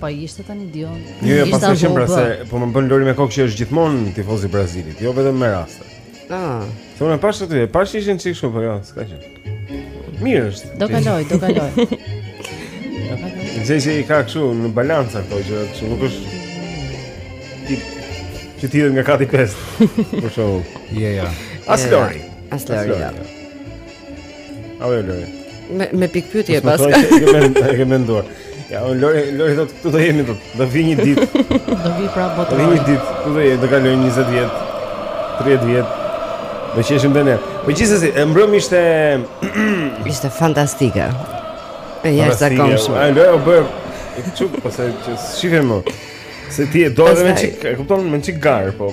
Po ishte tani Dion. Jo, jo, pas kishim pra se po më bën Lori me kokë që është gjithmonë tifoz i Brazilit, jo vetëm me raste. Ah. Ti më pash aty, pash ishin çik shko po jo, s'ka gjë. Mirë është. Do kaloj, do kaloj. Gjithnjë i ka kështu në balancë ato gjëra, kështu nuk është se që ti nga kati pesë. Për shembull. Ja, ja. As Lori. As Lori. As Lori. Me me pikëpyetje e paska. E ke menduar. Ja, o Lori, Lori do të këtu do jemi do. Do vi një ditë. Do vi pra botë. Do vi një ditë, këtu do jemi, do kaloj 20 vjet, 30 vjet. Do qeshim dhe ne. Po gjithsesi, e mbrëm ishte ishte fantastike. E jashtëzakonshme. Ai Lori u bë i çup, pastaj që shihemi. Se ti e do të më çik, e kupton, më çik gar, po.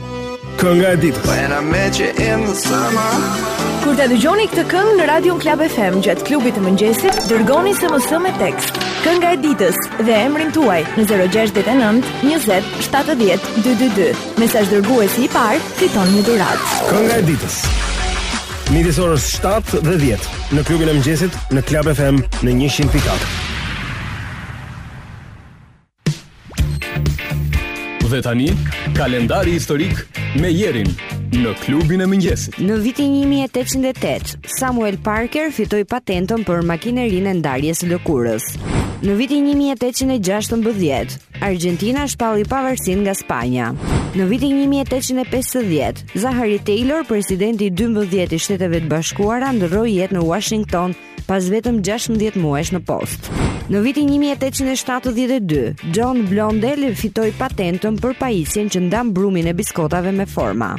Kënga e ditës. Kur ta dëgjoni këtë këngë në Radion Klab FM gjatë klubit të mëngjesit, dërgoni SMS me tekst. Kënga e ditës dhe emrin tuaj në 069 20 70 222. Mesazhdërguesi i parë, fiton një dhuratë. Kënga e ditës. Midis orës 7 dhe 10 në klubin e mëngjesit në Klab FM në 100.4. Dhe tani, kalendari historik me Jerin në klubin e mëngjesit. Në vitin 1808, Samuel Parker fitoi patentën për makinerinë e ndarjes së lëkurës. Në vitin 1816, Argjentina shpalli pavarësinë nga Spanja. Në vitin 1850, Zachary Taylor, presidenti i 12 i Shteteve të Bashkuara, ndërroi jetë në Washington pas vetëm 16 muajsh në post. Në vitin 1872, John Blondel fitoi patentën për pajisjen që ndan brumin e biskotave me forma.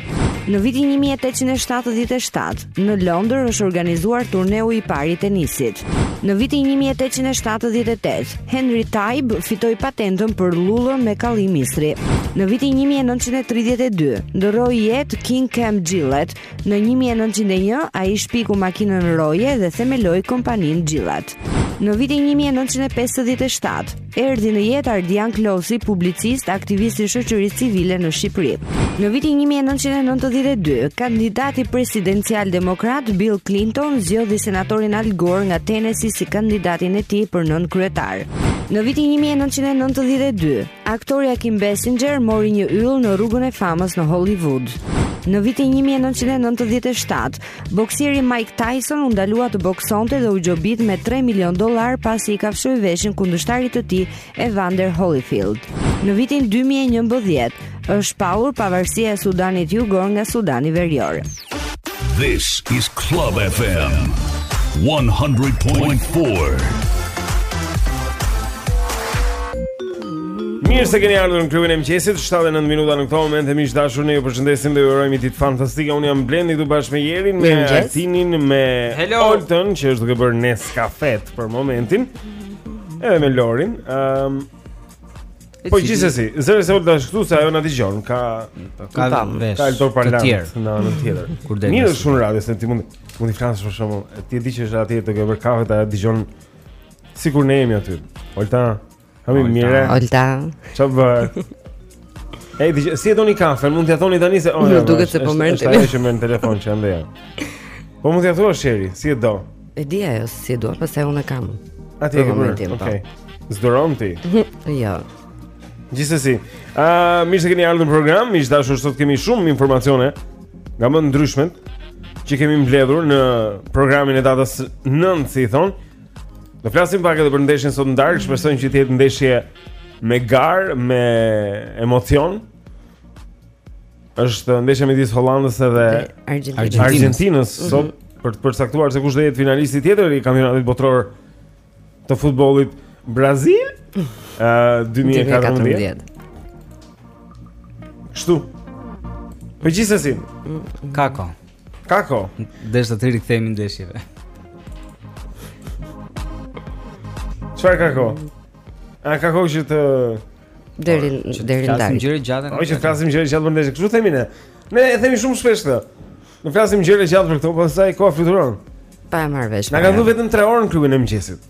Në vitin 1877, në Londër është organizuar turneu i parë i tenisit. Në vitin 1878, Henry Tibbe fitoi patentën për llullën me kalli misri. Në vitin 1932, ndërroi jetë King Camp Gillette, Në një mijë e nëntëqind e një, ai shpiku makinën e rrojës dhe themeloi kompaninë Gillette. Në vitin një mijë e nëntëqind e pesëdhjetë e shtatë, erdhi në jetë Ardian Klosi, publicist, aktivist i shoqërisë civile në Shqipëri. Në vitin një mijë e nëntëqind e nëntëdhjetë e dy, kandidati presidencial demokrat Bill Clinton zgjodhi senatorin Al Gore nga Tennessee si kandidatin e tij për nënkryetar. Në vitin një mijë e nëntëqind e nëntëdhjetë e dy, Aktorja Kim Basinger mori një yll në rrugën e famës në Hollywood. Në vitin 1997, boksieri Mike Tyson u ndalua të boksonte dhe u gjobit me 3 milion dollarë pasi i kafshoi veshin kundërshtarit të tij, Evander Holyfield. Në vitin 2011, është shpallur pavarësia e Sudanit Jugor nga Sudani Verior. This is Club FM 100.4. Mirë se keni ardhur në klubin e mëngjesit, 7 e 9 minuta në këto momente miq të dashur, ne ju përshëndesim dhe ju urojmë ditë fantastike. Unë jam Blendi këtu bashkë me Erin, me Artinin, me Oltën që është duke bërë neskafetë për momentin. Edhe me Lorin. Ehm, um, Po gjithsesi, zëri se Olta është këtu se ajo na dëgjon, ka ka vesh. Ka altoparlant në anën tjetër. Kur del. Mirë shumë radio se ti mund mund të flasësh për shefin. Ti e di që është atje duke bërë kafe ta dëgjon sikur ne jemi aty. Olta. Hami mirë. Olta. Çfarë bën? Ej, di, si e doni kafen? Mund t'ia thoni tani se oh. Nuk duket se po merr telefon. Është ajo që merr telefon që andej. Po mund t'ia thuash Eri, si e do? E di ajo si e dua, pastaj unë e kam. Atë e ke bërë. Po. Okej. Okay. S'duron ti. jo. Gjithsesi, ë uh, mirë se keni ardhur në program, miq të dashur, sot kemi shumë informacione nga më të ndryshmet që kemi mbledhur në programin e datës 9, si i thonë. Do flasim pak edhe për ndeshjen sot në darkë, shpresojmë që të jetë ndeshje me garë, me emocion. Është ndeshja midis Holandës dhe Argjentinës. Argjentinës mhm. sot mm -hmm. për të përcaktuar se kush do jetë finalisti tjetër i kampionatit botëror të futbollit Brazil uh, eh, 2014. Kështu. Po gjithsesi. Ka kohë. Ka kohë. Desha të rikthehemi ndeshjeve. Çfarë ka kohë? A ka kohë që të Deri deri në darkë. Gjerë e gjatë. Po që flasim gjerë e gjatë për ndeshje. Kështu themi ne. Ne e themi shumë shpesh këtë. Ne flasim gjerë e gjatë për këto, pastaj koha fluturon. Pa e marr vesh. Na kanë dhënë vetëm 3 orë në klubin e mëngjesit.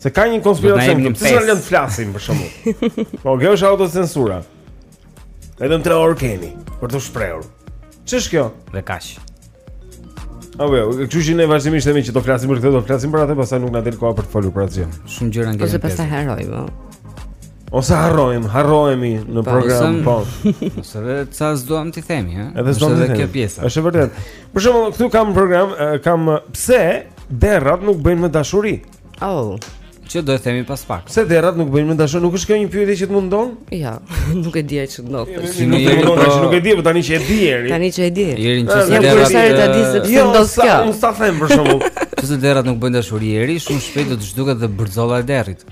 Se ka një konspiracion që s'na lënë të flasim për shkakun. Po kjo është autocensura. Vetëm 3 orë keni për t'u shprehur. Ç'është kjo? Dhe kaq. A vë, e kështu që ne vazhdimisht themi që do flasim për këtë, do flasim për atë, pastaj nuk na del koha për të folur për atë. Shumë gjëra ngelen. Ose pastaj harroj, po. Ose harrojmë, harrohemi në pa, program, po. Ose edhe ça s'duam t'i themi, ha. Edhe s'duam të themi. Kjo pjesa. Është vërtet. Për shembull, këtu kam program, kam pse derrat nuk bëjnë më dashuri. Oh. Që do e themi pas pak. Pse derrat nuk bëjnë më dashuri? Nuk është kjo një pyetje që të mundon? Jo, nuk e di që ndodh. Si nuk të mundon, po- nuk e di, por tani që e di Eri. Tani që e di. Eri në qoftë se derrat. Jo, sa ta di se pse jo, ndodh kjo. Unë s'e them për shembull, qoftë se derrat nuk bëjnë dashuri Eri, shumë shpejt do të zhduket dhe bërzolla e derrit.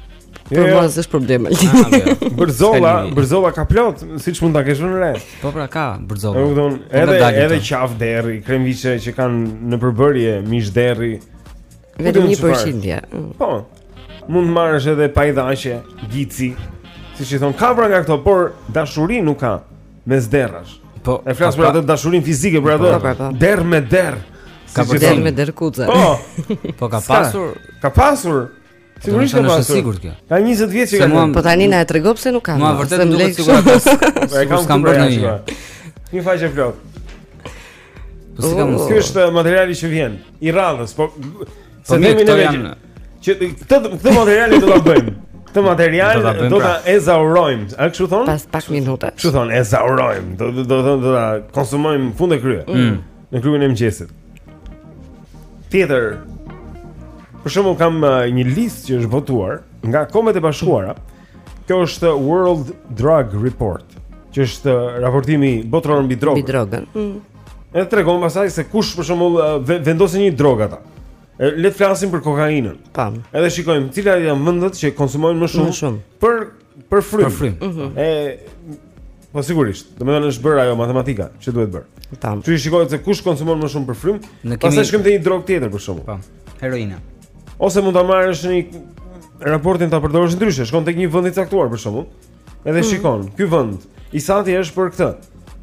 Jo, por jo. për mua është problem. Ah, bërzolla, bërzolla ka plot, siç mund ta kesh vënë re. Po pra ka bërzolla. Nuk don, edhe edhe qafë derri, kremviçe që kanë në përbërje mish derri. Vetëm një përqindje. Po. Mund marrësh edhe paidhaqe, gici. Siç i thon kapra nga këto, por dashuri nuk ka mes derrash. Po. E flas për atë dashurinë fizike, për atë. Po, po, po. Derr me derr. Ka për derr me derr kuce. Po. Po ka pasur. Ka pasur. Sigurisht ka pasur. Është sigurt kjo. Ka 20 vjet që ka. Po tani na e tregon pse nuk ka. Ma vërtet nuk e sigurt. Po e kam bërë një. Një faqe plot. Po si kam mësuar? Ky është uh, materiali që vjen i radhës, po, po se ne kemi janë që këtë këtë material do ta bëjmë. Këtë material do ta pra. ezaurojmë. A kështu thon? Pas pak minuta. Kështu thon, ezaurojmë. Do do do do ta konsumojmë fund e krye. Mm. Në klubin e mëngjesit. Tjetër. Për shembull kam uh, një listë që është votuar nga Kombet e Bashkuara. Mm Kjo është World Drug Report, që është raportimi botëror mbi drogën. Mbi drogën. Mm. Edhe tregon pastaj se kush për shembull vendosin një drogë ata. Le të flasim për kokainën. Tam. Po. Edhe shikojmë cilat janë vendet që konsumojnë më shumë, më shumë. për për frymë. Për frymë. Mm -hmm. E po sigurisht, domethënë është bërë ajo matematika që duhet bërë. Tam. Po. Dhe shikojmë se kush konsumon më shumë për frymë, pastaj shkojmë te një drogë tjetër për shembull. Po. Heroina. Ose mund ta marrësh raportin ta përdorësh ndryshe, shkon tek një vend i caktuar për shembull. Edhe mm. shikon, ky vend i sati është për këtë.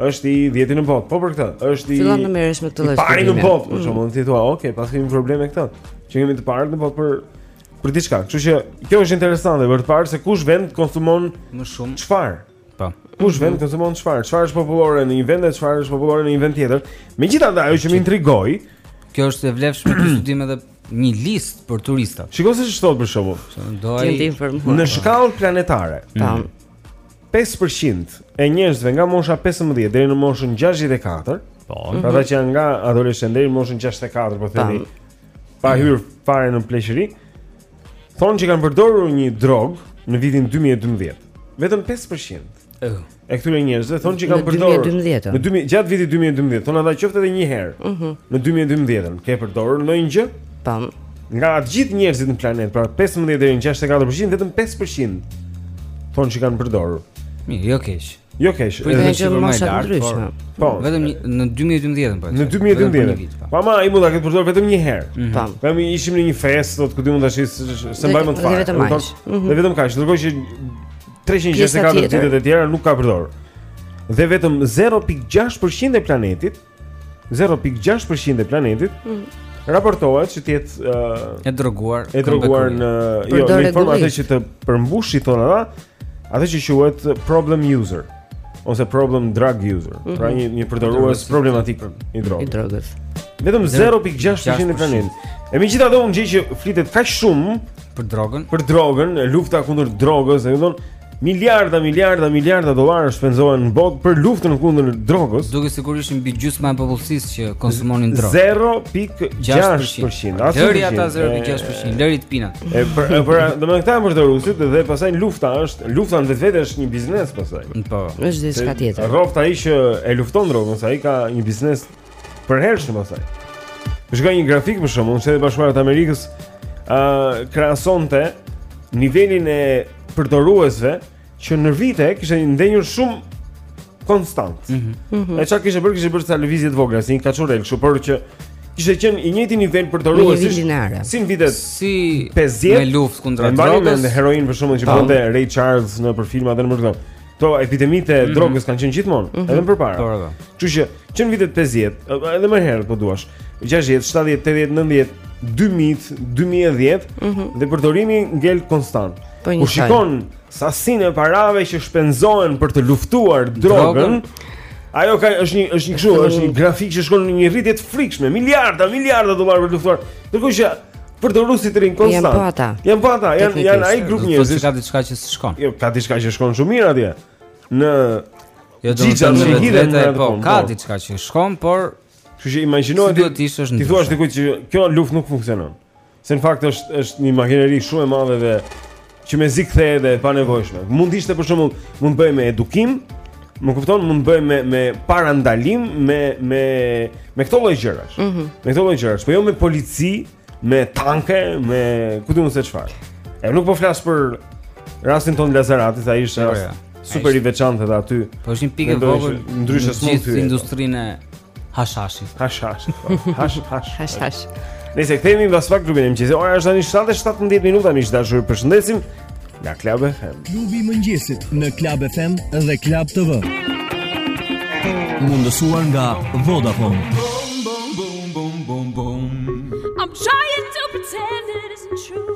Është i 10 në botë, po për këtë. Është i Fillon të merresh me këtë lloj. Pari në botë, për mm. shembull, ti thua, "Ok, paskemi probleme këta." Që kemi të parët në botë për për diçka. Kështu që kjo është interesante për të parë se kush vend konsumon më shumë. Çfarë? Po. Kush vend konsumon çfarë? Çfarë është popullore në një vend e çfarë është popullore në një vend tjetër? Megjithatë, ajo që më intrigoi, kjo është e vlefshme për studim edhe një listë për turistat. Shiko se ç'thotë për shembull. Do ai në shkallë planetare. Po. 5% e njerëzve nga mosha 15 deri në moshën 64. Po. Mm -hmm. Ata që janë nga adoleshentët deri në moshën 64, po themi. Pa hyrë fare në pleqëri. Thonë që kanë përdorur një drogë në vitin 2012. Vetëm 5%. Uh. E këtyre njerëzve thonë që kanë përdorur në 2012. Në 2000 gjatë vitit 2012, thonë ata qoftë edhe një herë. Uh mhm. -huh. Në 2012-ën ke përdorur ndonjë gjë? Po. Nga të gjithë njerëzit në planet, pra 15 deri në 64% vetëm 5% thonë që kanë përdorur. Mirë, jo keq. Jo keq, po edhe që më sa ndryshe. Po, vetëm në 2012-ën po. Në 2012. Po ama ai mund ta ketë përdorur vetëm një herë. Mhm. Po. Ne kemi ishim në një festë, do të kujtojmë tash se se mbajmë të fare. Vetëm kaq. Mhm. Dhe vetëm kaq, ndërkohë që 364 ditët e tjera nuk ka përdorur. Dhe vetëm 0.6% e planetit 0.6 për qind e planetit mm. Raportohet që të jetë uh, E droguar E droguar në jo, Në formë atë që të përmbushi të thonë atë që quhet problem user Ose problem drug user mm -hmm. Pra një, një përdorues problematik I drogës I drogës Vetëm 0.6 për qind e planetit E megjithatë domethënë gjithë që flitet kaq shumë Për drogën Për drogën Lufta kundër drogës E mi Miliarda, miliarda, miliarda dollarë shpenzohen në botë për luftën kundër drogës. Duket sikur ishin mbi gjysma e popullsisë që konsumonin drogë. 0.6%. Deri ata 0.6%, deri të pinat. E për për domethënë këta janë përdorusit dhe pastaj lufta është, lufta në vetvete është një biznes pastaj. Po. Është diçka tjetër. Rroftë ai që e lufton drogën, se ai ka një biznes Të përhershëm pastaj. Shikoja një grafik për shembull Shtetet e Bashkuara të Amerikës ë uh, krahasonte nivelin e përdoruesve që në vite kishte ndenjur shumë konstant. Ëh. Mm -hmm. E ça kishte bërë, kishte bërë ca lëvizje të vogla, si një kaçurrel, kështu por që kishte qenë i njëjti nivel përdoruesish. Nivel lineare. Si në vitet 50 me luftë kundër drogës. Mbanë me heroinë për shembull që bënte Ray Charles nëpër filma dhe në mëdha. Këto epidemitë e mm -hmm. drogës kanë qenë gjithmonë, mm -hmm. edhe më përpara. Po, po. Kështu që që në vitet 50, edhe më herët po duash, 60, 70, 80, 90, 2000, 2010 mm -hmm. dhe përdorimi ngel konstant. Po kur shikon sasinë e parave që shpenzohen për të luftuar drogën, drogën. Ajo ka është një është një kështu, është një grafik që shkon në një rritje të frikshme, miliarda, miliarda dollarë për të luftuar. Ndërkohë që Përdorusit rrinë konstant. Janë po ata. Janë po ata, janë janë ai grup njerëzish. Ka diçka që shkon. Jo, ka diçka që shkon shumë mirë atje. Në Jo do të thonë hidhet në atë po, punë. Ka po. diçka që shkon, por kështu që imagjino ti do të ishe në. T'i thuash dikujt që kjo luftë nuk funksionon. Se në fakt është është një makineri shumë e madhe dhe Që mezi kthehet dhe e panevojshme Mund të ishte për shembull Mund të bëhej me edukim Më kupton mund të bëhej me, me parandalim Me, me, me këto lloj gjërash mm -hmm. Me këto lloj gjërash Po jo me polici Me tanke Me ku di unë se çfarë E nuk po flas për Rastin tonë të Lazaratit se ai ishte rast, jo. super i veçantë dhe aty Po është një pikë e vogël Ndryshës mund të Gjithë industrinë e Hashash. Hashash. Hashash. Hashash. Nejse kthehemi mbas pak në klubin e mëngjesit, ora është tani 7:17 minuta, miq të dashur, ju përshëndesim nga Club FM. Klubi i mëngjesit në Club FM dhe Club TV. Mundësuar nga Vodafone. I'm trying to pretend it isn't true.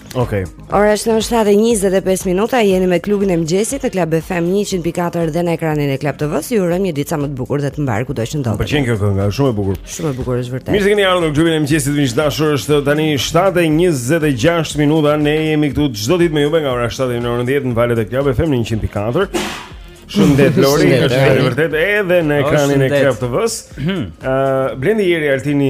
Okej. Okay. Ora është 7:25 minuta, jeni me klubin e mëngjesit në Club FM 100.4 dhe në ekranin e Club TV-s. Ju urojmë një ditë sa më të bukur dhe të mbarë kudo që të ndodheni. Pëlqen kjo këngë, është shumë e bukur. Shumë e bukur është vërtet. Mirë se keni ardhur në klubin e mëngjesit, miq të dashur, është tani 7:26 minuta. Ne jemi këtu çdo ditë me ju nga ora 7 deri në orën 10 në valët e Club FM 100.4. Shumë dhe Flori, është vërtet edhe në ekranin e Club TV-s. Ëh, hmm. Blendi, Eri, Altini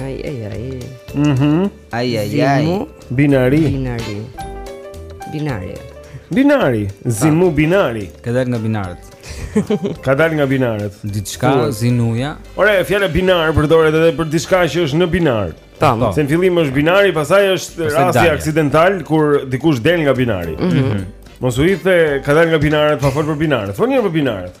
Ai ai ai. Mhm. Ai ai ai. Binari. Binari. Binari. Binari, zimu binari. Ka dal nga binarët. Ka dal nga binarët. Diçka zinuja. Ore, fjala binar përdoret edhe për diçka që është në binar. Tam, po. se në fillim është binari, pastaj është rasti aksidental kur dikush del nga binari. Mhm. Mm Mos u hidh te ka dal nga binarët pa fol për binarët. Fol një herë për binarët.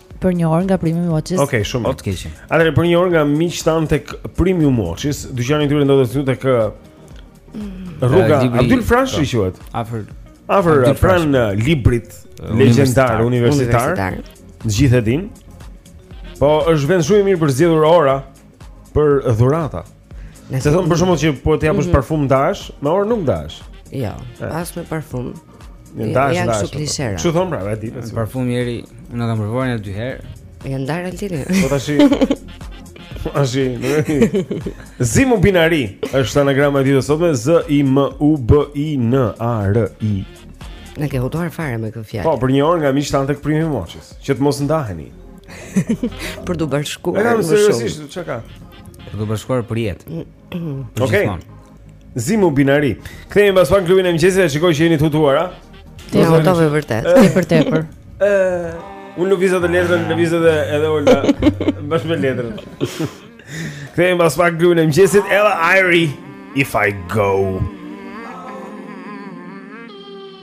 Për një orë nga Premium Watches. Okej, okay, shumë. Po të keqim. Atëherë për një orë nga miqtë tanë tek Premium Watches, dyqani i tyre ndodhet këtu tek mm. rruga Abdyl Frashëri po. quhet. Afër afër pranë librit legjendar universitar. Të gjithë e dinë. Po është vend shumë i mirë për të zgjedhur ora për dhurata. Se thonë për shembull që po të japësh mm -hmm. parfum ndahesh, me orë nuk ndahesh. Jo, as me parfum. Në dash dash. Ashtu thonë pra, e di. Parfumi Eri, unë kam provuar një dy herë. Është ndarë Altini. Po tash. Tashi, nuk e di. Zimu Binari është anagrama e ditës së sotme Z I M U B I N A R I. Na ke hutuar fare me këtë fjalë. Po, për një orë nga miqtë tanë tek Premium Watches, që të mos ndaheni. për të bashkuar. Edhe seriozisht, çka? Për të bashkuar për jetë. Okej. Okay. Zimu binari. Kthehemi pas pak në klubin e mëngjesit e shikoj që jeni të hutuar. Po ja, është e vërtetë. Ti për tepër. Ë, unë lëviza letrën, lëvizte edhe Olta bashkë me letrën. Kthehemi pas pak në klubin e mëngjesit. Ella Irie, if I go.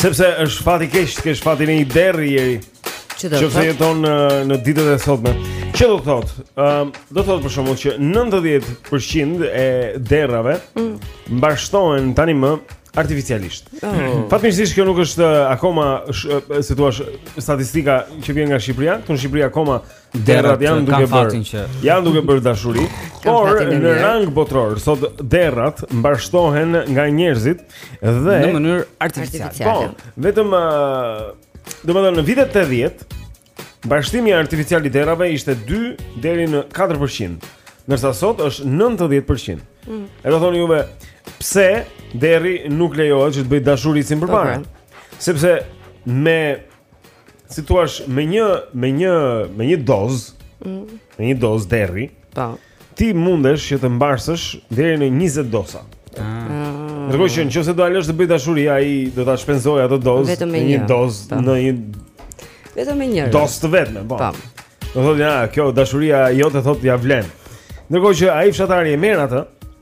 Sepse është fat i keq, të kesh fatin e një derri Eri Që do të thotë Që jeton në, në ditët e sotme Që do të thotë um, Do të thotë për shembull që 90% e derrave mm. Mbarështohen tani më artificialisht oh. Fatmirësisht kjo nuk është akoma sh, si të thuash statistika që vjen nga Shqipëria Këtu në Shqipëria akoma Derrat janë duke bërë që... janë duke bërë dashuri, por në rang botëror sot derrat mbarështohen nga njerëzit dhe në mënyrë artificiale. Po, vetëm uh, domethënë në vitet 80 mbarështimi artificial i derrave ishte 2 deri në 4%, ndërsa sot është 90%. Mm. E do thoni juve pse derri nuk lejohet që të bëjë dashuri si më përpara? Sepse me si thua me një me një me një dozë, mm. me një dozë derri. Po. Ti mundesh që të mbarsësh deri në 20 dosa. Ah. Ndërkohë që në qoftë se do ta lësh të bëjë dashuri, ai do ta shpenzojë atë dozë vetëm me një dosë po. në një vetëm me një. Dosë të vetme, po. Po. Do thotë ja, kjo dashuria jote thotë s'ia vlen. Ndërkohë që ai fshatari e merr atë,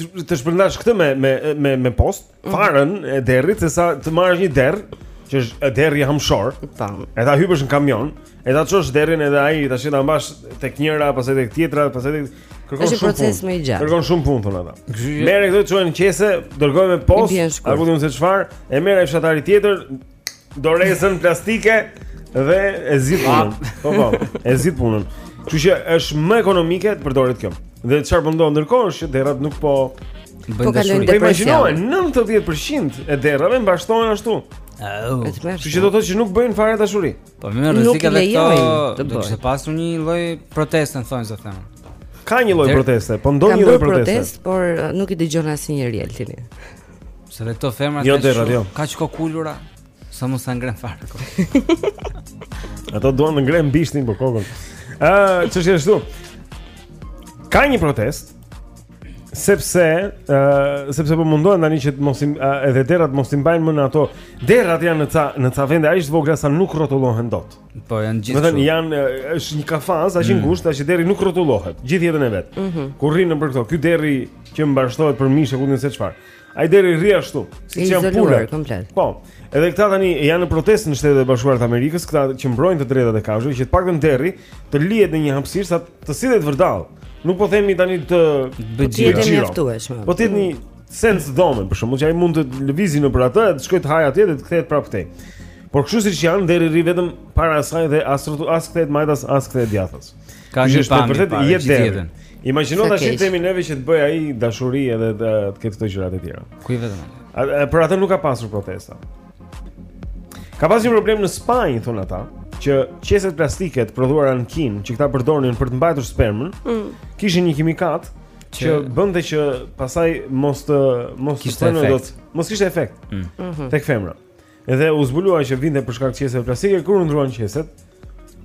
të shpërndash këtë me me me me postë, mhm. farën e derrit se sa të marrësh një derr që është derri hamshor. Po. E ta hypësh në kamion, e ta çosh derrin edhe ai tash ta mbash tek njëra, pastaj tek tjetra, pastaj tek kërkon shumë proces më i gjatë. Kërkon shumë punë thonë ata. Merre këto çoje në qese, dërgoje me postë, apo ku di unë se çfarë, e merr ai fshatari tjetër, dorezën plastike dhe e zgjidh punën. Po po, e zgjidh punën. Kështu që është më ekonomike të përdoret kjo. Dhe çfarë po ndodh ndërkohë është që derrat nuk po bëjnë dashuri. Po imagjinoj 90% e derrave mbarështohen ashtu. Oh. Kështu që do të thotë që nuk bëjnë fare dashuri. Po me rrezik edhe këto. Do ketë pasur një lloj proteste thonë se them. Ka një lloj proteste, po ndonjë lloj proteste. Ka protestë, por uh, nuk i dëgjon asnjeri Altini. Se dhe këto femra jo, derra jo. kaq kokulura, sa mos sa ngrenë fare. Ato duan të ngrenë bishtin po kokën. Uh, ç'është ashtu, ka një protestë, sepse, uh, sepse po mundohen tani që të mos im, uh, edhe derrat mos t'i mbajnë më në ato, derrat janë në ca, në ca vende, aq të vogla sa nuk rrotullohen dot. Po janë gjithë. Vetëm janë është një kafaz aq i mm. ngushtë, sa derri nuk rrotullohet. Gjithë jetën e vet. Mm -hmm. Kur rrin nëpër këto, ky derri që mbarështohet për mish ku di unë se çfarë. Ai derri rri ashtu, siç janë pulat komplet. Po. Edhe këta tani janë në protestë në Shtetet e Bashkuara të Amerikës, këta që mbrojnë të drejtat e kafshëve, që të paktën derri të lihet në një hapësirë sa të sillet vërdall. Nuk po themi tani të bëjë të mjaftueshme. Po si një sens dhome, për shembull që ai mund të lëvizë nëpër atë, të shkojë të hajë atje dhe të kthehet prapë këtej. Por kështu siç janë derri rri vetëm para asaj dhe as rrotu as kthehet majtas as kthehet djathtas. Ka një pamje për gjithë jetën derri. Imagjino tash i themi neve që të bëjë ai dashuri edhe të, të ketë këto gjërat e tjera. Ku i vetëm? Për atë nuk ka pasur protesta. Ka pasur një problem në Spanjë thonë ata, që qeset plastike të prodhuara në Kinë, që këta përdornin për të mbajtur spermën, mm. kishin një kimikat që, që bënte që pastaj mos të mos të zinin dot, mos kishte efekt. Mm. Mhm. Tek femra. Edhe u zbulua që vinte për shkak të qeseve plastike kur u ndërruan qeset.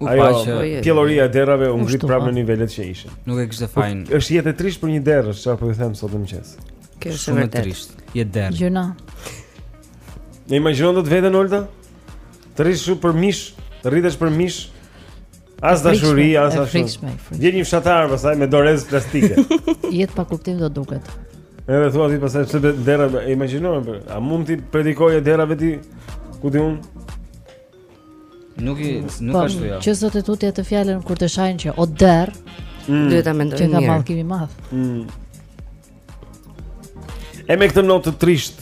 Ajo po, pjelloria e derrave u ngrit prapë në nivelet që ishin. Nuk e kishte fajin. Po, është jetë e trisht për një derr, çfarë po ju them sot në mëngjes. Kjo është shumë e trisht. Jetë derri. Gjynah. E imagjinon dot veten Olta? Të rrish shumë për mish, të rritesh për mish. As dashuri, as as. Vjen një fshatar pastaj me dorez plastike. Jeta pa kuptim do duket. Edhe thua ti pastaj pse be dera imagjinojmë për. A mund t'i predikoje dera veti ku ti un? Nuk i nuk po, ashtu ja. Që sot e tutje te fjala kur të shajnë që o der. Mm. Duhet ta mendoj mirë. Qenka mallkim i madh. Mm. E me këtë notë të trisht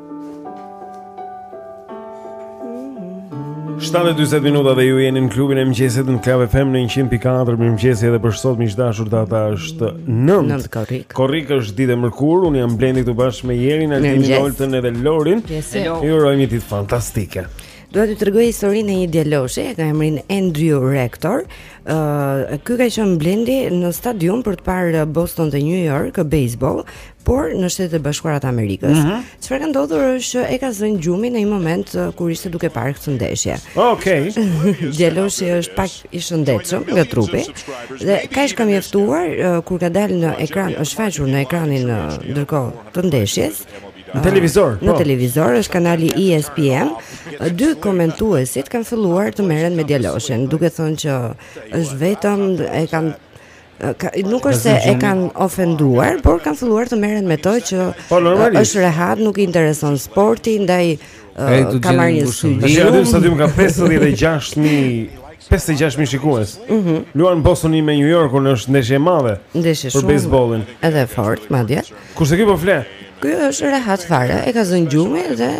7:40 minuta dhe ju jeni në klubin e mëngjesit në Club FM në 100.4 mirëmëngjesi edhe për sot miq të dashur data është 9. 9 korrik. Korrik është ditë e mërkurë, un jam Blendi këtu bashkë me Jerin, Altin, Oltën edhe Lorin. Ju uroj një ditë fantastike. Dua t'ju tregoj historinë e një djaloshi, e ka emrin Andrew Rector. Ë, uh, ky ka qenë Blendi në stadium për të parë Boston dhe New York baseball, por në Shtetet e Bashkuara të Amerikës. Çfarë mm -hmm. ka ndodhur është që e ka zënë gjumi në një moment uh, kur ishte duke parë këtë ndeshje. Okej. Okay. Djaloshi është pak i shëndetshëm nga trupi dhe kaq ka mjaftuar uh, kur ka dalë në ekran, është shfaqur në ekranin uh, ndërkohë të ndeshjes. Në televizor, po. Në televizor është kanali ESPN. Dy komentuesit kanë filluar të merren me djaloshin, duke thënë që është vetëm e kanë ka, nuk është se e kanë ofenduar, por kanë filluar të merren me to që po, është rehat, nuk i intereson sporti, ndaj uh, ka marrë një sy gjumë. Në stadium ka 56000 56000 shikues. Mhm. Mm Luan Bostoni me New Yorkun është ndeshje e madhe. Ndeshje shumë. Për baseballin. Edhe fort, madje. Kurse ky po fle. Ky është rehat fare, e ka zënë gjumi dhe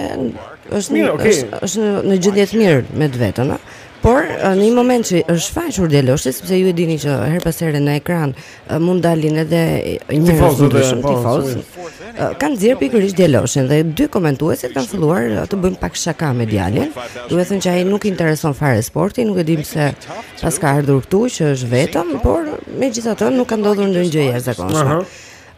është mirë, okay. është, është në, në gjendje të mirë me veten, a? Por në një moment që është shfaqur djaloshi sepse ju e dini që her pas here në ekran mund të dalin edhe njerëz të ndryshëm po, tifozë. Kan nxjerr pikërisht djaloshin dhe dy komentuesit kanë filluar të bëjnë pak shaka me djalin, duke thënë që ai nuk i intereson fare sporti, nuk e dim se pse ka ardhur këtu që është vetëm, por megjithatë nuk ka ndodhur ndonjë gjë e jashtëzakonshme.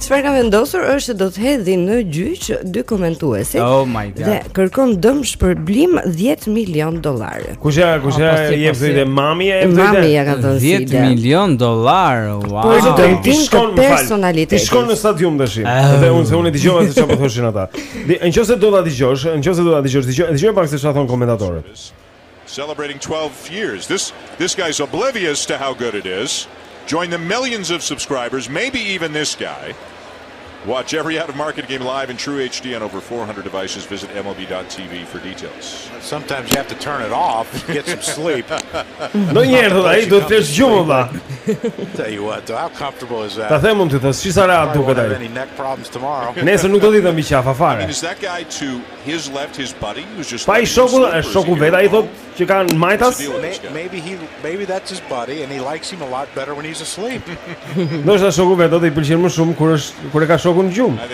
Çfarë ka vendosur është se do të hedhi në gjyq dy komentuesit. Oh my god. Dhe kërkon dëmshpërblim 10 milion dollarë. Kush ja, kush ja i jep zot mami, o zot. Mami ja ka dhënë 10 milion dollarë. Wow. Po do të t'i shkelë personalitetin. Ti shkon në stadium tash. Ah. Dhe unë se unë dëgjova se çfarë po thoshin ata. Nëse do ta dëgjosh, nëse do ta dëgjosh, dëgjoje pak se çfarë thon komentatorët. Ndonjëherë thotë ai duhet të flesh gjumë vlla. Ta them unë ty tash sa rehat duket ai. Nesër nuk do t'i dhëmbi qafa fare. Pa i shoku, e shoku vetë ai thotë që ka në të majtë. Maybe he maybe that's his buddy and he likes him a lot better when he's asleep. Domethënë shoku i vet e pëlqen më shumë kur është kur e ka shokun në gjumë.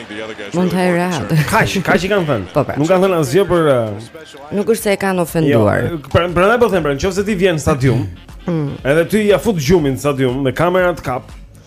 Mund të hajë rehat. Kaç, kaç i kanë thënë? Po, pra. Nuk kanë thënë asgjë për uh, Nuk është se e kanë ofenduar. Jo, pra, prandaj po them, pra, nëse ti vjen në stadium, mm. edhe ti ia fut gjumin në stadium e kamerat të kap.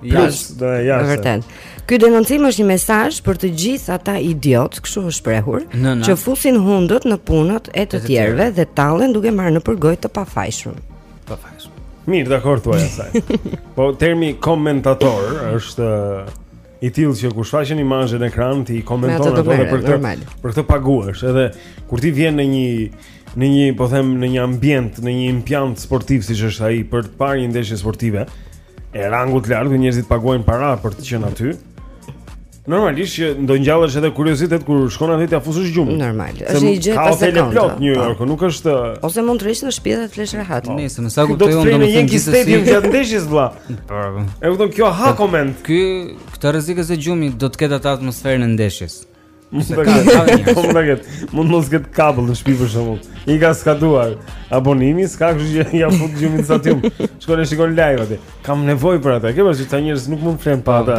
Plus do e jashtë. Vërtet. Ky denoncim është një mesazh për të gjithë ata idiotë, kështu është shprehur, në, në. që fusin hundët në punët e të tjerëve dhe tallen duke marrë në përgojë të pafajshëm. Pafajshëm. Mirë, dakor thua asaj. po termi komentator është i tillë që kur shfaqen imazhet në ekran ti komenton ato dhe për këtë për këtë paguhesh, edhe kur ti vjen në një në një, po them, në një ambient, në një impiant sportiv siç është ai për të parë një ndeshje sportive, e rangut të lartë, ku njerëzit paguajnë para për të qenë aty. Normalisht që do ngjallesh edhe kuriozitet kur shkon aty t'ia fusësh gjumit. Normal. Është një gjë pas e kont. Plot një orë, po. nuk është Ose mund të rrish në shtëpi dhe të flesh rehat. Po. Nëse me sa kuptoj unë do të jenë gjithë stadium gjatë ndeshjes vlla. Po. E kupton kjo ha koment. Ky këtë rrezik e zë gjumi do të ketë atë atmosferën e ndeshjes. Mund të ketë, mund të ketë, mund mos ketë kabel në shtëpi për shembull. I ka skaduar abonimi, s'ka kështu që ia fut gjumin sa ti. Shkon e shikon live atë. Kam nevojë për atë. Ke pasur ta njerëz nuk mund të flen pa atë.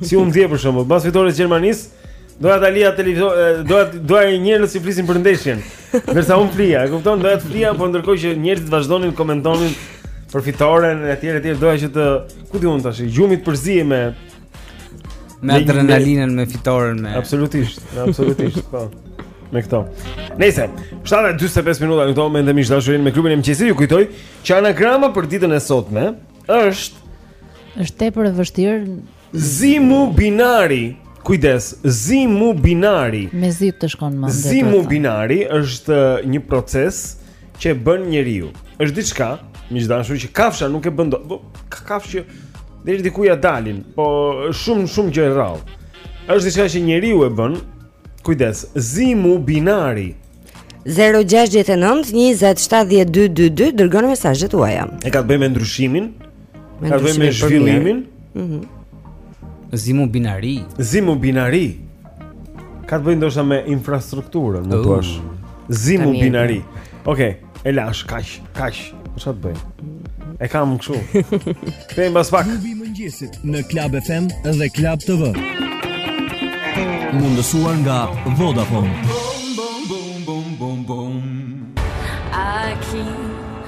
Si u ndje për shembull, pas fitores së Gjermanisë, Doja ta lija televizor, doja doja njerëz që flisin për ndeshjen. Ndërsa unë flija, e kupton? Doja të flija, por ndërkohë që njerëzit vazhdonin të komentonin për fitoren e të tjerë e të tjerë, doja që të, ku di unë tash, gjumi të përzihej me Me adrenalinën, me fitoren, me Absolutisht, absolutisht, po. Me këto. Nëse 7:45 minuta në këto momente miq të dashur me klubin e mëngjesit ju kujtoj që anagrama për ditën e sotme është është tepër e vështirë. Zimu binari. Kujdes, zimu binari. Me zi të shkon mendja. Zimu binari është një proces që e bën njeriu. Është diçka, miq të dashur që kafsha nuk e bën dot. Po ka kafshë që deri diku ja dalin, po shumë shumë gjë e rrallë. Është diçka që njeriu e bën. Kujdes, zimu binari. 069 20 70 222 dërgoni mesazhet tuaja. E ka të bëjë me ndryshimin Ka të bëjë me zhvillimin. Mhm. Zimu Binari. Zimu Binari. Ka të bëjë ndoshta me infrastrukturën, më thua. Zimu Binari. Okej, e lashë kaq, kaq. Çfarë të bëj? E kam më kështu. Kthehemi pas pak. Klubi i mëngjesit në Club FM dhe Club TV. Mundësuar nga Vodafone. Bom bom bom bom bom bom. I keep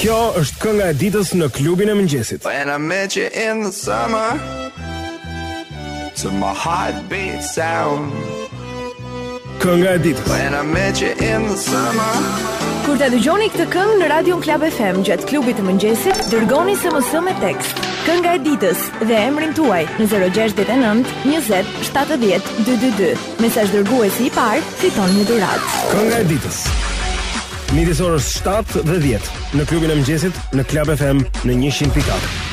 Kjo është kënga e ditës në klubin e mëngjesit. When I met you in the summer To my heartbeat sound Kënga e ditës When I met you in the summer Kur ta dëgjoni këtë këngë në Radion Club FM gjatë klubit të mëngjesit, dërgoni SMS me tekst. Kënga e ditës dhe emrin tuaj në 069 20 70 222. Mesazh dërguesi i parë, fiton një dhuratë. Kënga e ditës. Midis orës 7 dhe 10 në klubin e mëngjesit në Club FM në 100.4.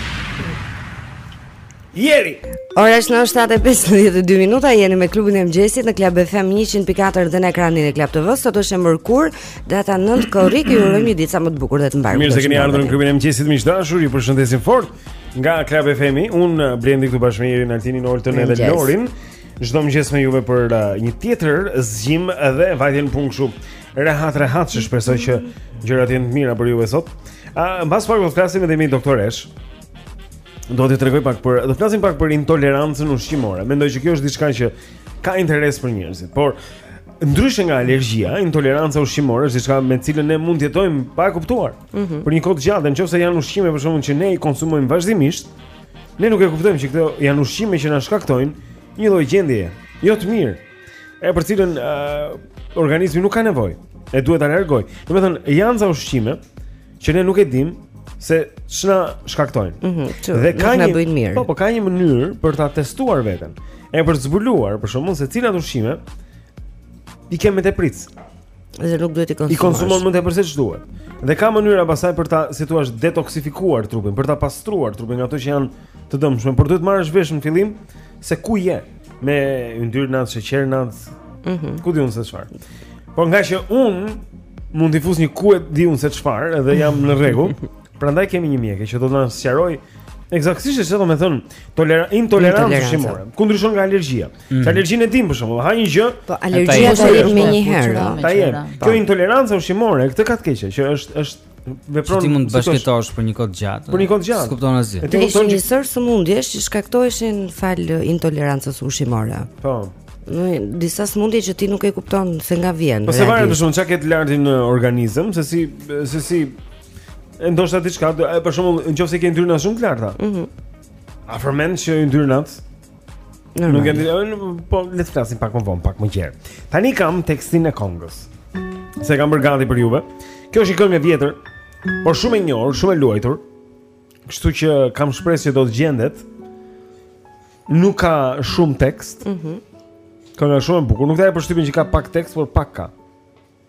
Jeri. Ora është 7:52 minuta, jeni me klubin e mëngjesit në Club FM 100.4 dhe në ekranin e Club TV. Sot është e mërkur, data 9 korrik, ju urojmë një ditë sa më të bukur dhe të mbarë. Mirë se keni ardhur në klubin e mëngjesit, miq të dashur, ju përshëndesim fort nga Club FM. Unë, Blendi këtu bashkë me Irin, Altinin, Oltën dhe Lorin. Çdo mëngjes me juve për uh, një tjetër zgjim dhe vajtje në punë kështu. Rehat, rehat, që shpresoj që gjërat të jenë të mira për juve sot. Ah, mbas pak do të flasim edhe me doktoreshë. Do të tregoj pak për, do të flasim pak për intolerancën ushqimore. Mendoj që kjo është diçka që ka interes për njerëzit, por ndryshe nga alergjia, intoleranca ushqimore është diçka me të cilën ne mund të jetojmë pa e kuptuar. Mm -hmm. Për një kohë të gjatë, nëse janë ushqime për shembull që ne i konsumojmë vazhdimisht, ne nuk e kuptojmë që këto janë ushqime që na shkaktojnë një lloj gjendjeje jo të mirë. e për cilën uh, organizmi nuk ka nevojë e duhet ta largojë. Domethënë janë ca ushqime që ne nuk e dimë se ç'na shkaktojnë. Mm -hmm, s'na bëjnë mirë. Po, po ka një mënyrë për ta testuar veten. E për të zbuluar, për shembull se cilat ushqime i kemi me tepricë. Dhe nuk duhet t'i konsumojmë. I konsumon më tepër se ç'duhet. Dhe ka mënyra pastaj për ta, si të thuash, detoksifikuar trupin, për ta pastruar trupin nga ato që janë të dëmshme, por duhet të marrësh vesh në fillim Se ku je? Me yndyrnat, sheqernat. Mhm. Mm ku di unë se çfarë. Por ngaqë unë mund t'i fus një ku e di unë se çfarë dhe jam në rregull, prandaj kemi një mjeke që do të na sqarojë ekzaktësisht çfarë do të thotë tolera intolerancë ushqimore. Ku ndryshon nga alergjia? Mm -hmm. Alergjinë e dimë, për shembull, ha një gjë, po alergjia do të japë menjëherë. Ta jep. Kjo intolerancë ushqimore, këtë ka të keqe që është është vepron ti mund të bashkëjetosh për një kohë të gjatë. Për një kohë të gjatë. S'kupton asgjë. Ti kupton një sërë sëmundjesh që shkaktoheshin falë intolerancës ushqimore. Po. Në disa sëmundje që ti nuk e kupton se nga vjen. Po se varet shumë çka ke të lartë në organizëm, se si se si e ndoshta diçka, për shembull, nëse ke yndyrna shumë të larta. Mhm. Mm Afërmend që yndyrnat Nuk e di, po le të flasim pak më vonë, pak më gjerë. Tani kam tekstin e këngës. Se e kam bërë gati për juve. Kjo është një këngë e vjetër, por shumë e njohur, shumë e luajtur. Kështu që kam shpresë që do të gjendet. Nuk ka shumë tekst. Mhm. Mm Kënga është shumë e bukur. Nuk ta jep përshtypjen që ka pak tekst, por pak ka.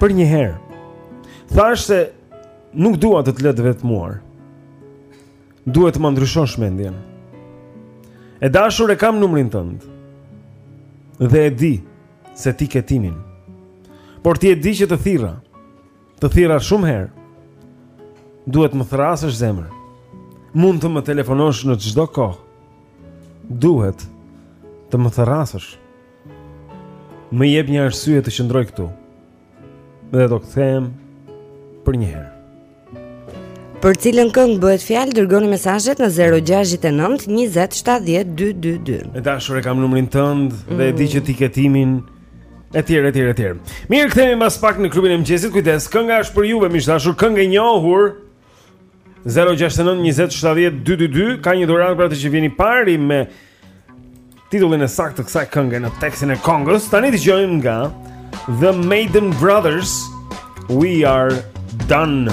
Për një herë. Thash se nuk dua të të lë të vetmuar. Duhet të më ndryshosh mendjen. E dashur e kam numrin tënd. Dhe e di se ti ke timin. Por ti e di që të thirra. Të thirra shumë herë. Duhet më thërrasësh zemër. Mund të më telefonosh në çdo kohë. Duhet të më thërrasësh. Më jep një arsye të qëndroj këtu. Dhe do kthehem për një herë. Për cilën këngë bëhet fjalë, dërgoni mesazhet në 069 20 70 222. E dashur e kam numrin tënd dhe e di që ti ke timin etj etj etj. Mirë, kthehemi pas pak në klubin e mëngjesit. Kujdes, kënga është për juve, miq të dashur, këngë e njohur. 069 20 70 222 ka një dhuratë për atë që vjen i pari me titullin e saktë të kësaj kënge në tekstin e këngës. Tani dëgjojmë nga The Madden Brothers We Are Done.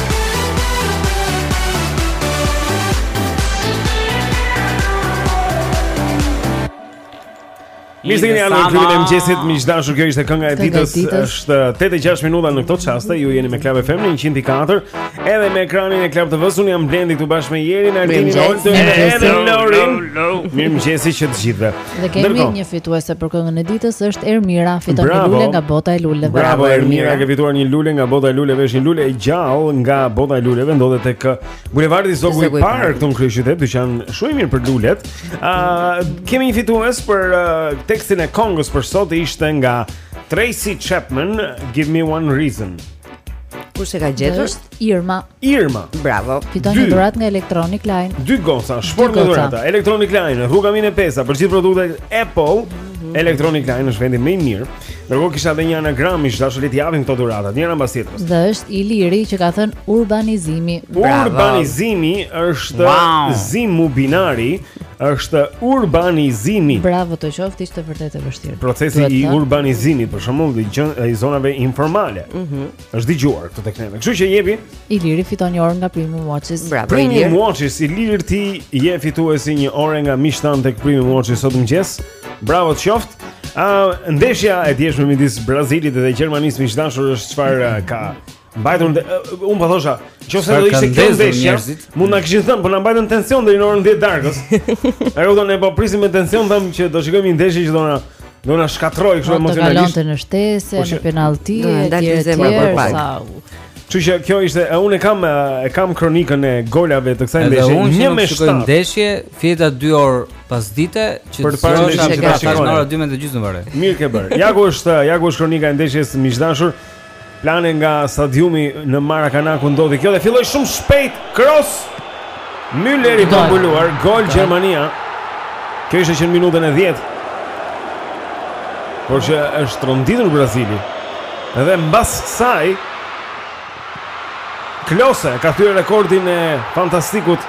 Mirë se jeni ardhur në klubin e mëngjesit. Miq të dashur, kjo ishte kënga e ditës. Është 8:06 minuta në këtë çast. Ju jeni me Club FM 104, edhe me ekranin e Club TV-së. Unë jam Blendi këtu bashkë me Jerin, Artin, Olden, Lorin. Mirëmëngjesi që të gjithëve. Dhe kemi ndërkohë një fituese për këngën e ditës, është Ermira, fiton një lule nga bota e luleve. Bravo Ermira, ke fituar një lule nga bota e luleve, është një lule e gjallë nga bota e luleve, ndodhet tek uh, Bulevardi Zogu i Parë këtu në kryeqytet, dyqan shumë i mirë për lulet. Ë uh, kemi një fitues për uh, tekstin e kongës për sot ishte nga Tracy Chapman, Give me one reason. Kush e ka gjetur? Është Irma. Irma. Bravo. Fiton një dhuratë nga Electronic Line. Dy goca, shport me dhurata. Electronic Line, rruga Mine Peza, për gjithë produktet Apple, mm -hmm. Electronic Line është vendi më i mirë. Ndërkohë kisha edhe një anagram i dashur le t'i japim këto dhurata, njëra mbas tjetrës. Dhe është Iliri që ka thënë urbanizimi. Bravo. Urbanizimi është wow. zimu binari. Është urbanizimi. Bravo të qoftë, ishte vërtet e vështirë. Procesi i urbanizimit, për shembull, i zonave informale. Ëh. Mm është dëgjuar këtë tek ne. Kështu që jepi Iliri fiton një orë nga Prime Watches. Bravo. Prime Watches Ilir ti je fituesi i një ore nga miqtë tanë tek Prime Watches sot në mëngjes. Bravo të qoftë. Ëh, uh, ndeshja e djeshme midis Brazilit dhe Gjermanisë miq të dashur është çfarë ka Mbajtur dhe unë po thosha, nëse do ishte kjo ndeshja, mund na kishin thënë, po na mbajtën në tension deri në orën 10 darkës. Ajo do ne po prisim me tension them që do shikojmë një ndeshje që do na do na shkatrrojë kështu emocionalisht. Do kalonte në shtesë, po në penallti, do na dalë zemra për pak. Kështu që kjo ishte, unë e kam e kam kronikën e golave të kësaj ndeshje. Që të shikojmë ndeshje, fjeta 2 orë pasdite që për të parë ndeshjen e Barcelonës. Ora 12 gjysmë vare. Mirë ke bër. Ja ku është, ja ku është kronika e ndeshjes miq të dashur. plane nga stadiumi në Maracana ku ndodhi kjo dhe filloi shumë shpejt Kroos Müller i pambuluar gol Gjermania. Kjo ishte që në minutën e 10. Por që është tronditur Brazili. Edhe mbas saj Klose ka thyer rekordin e fantastikut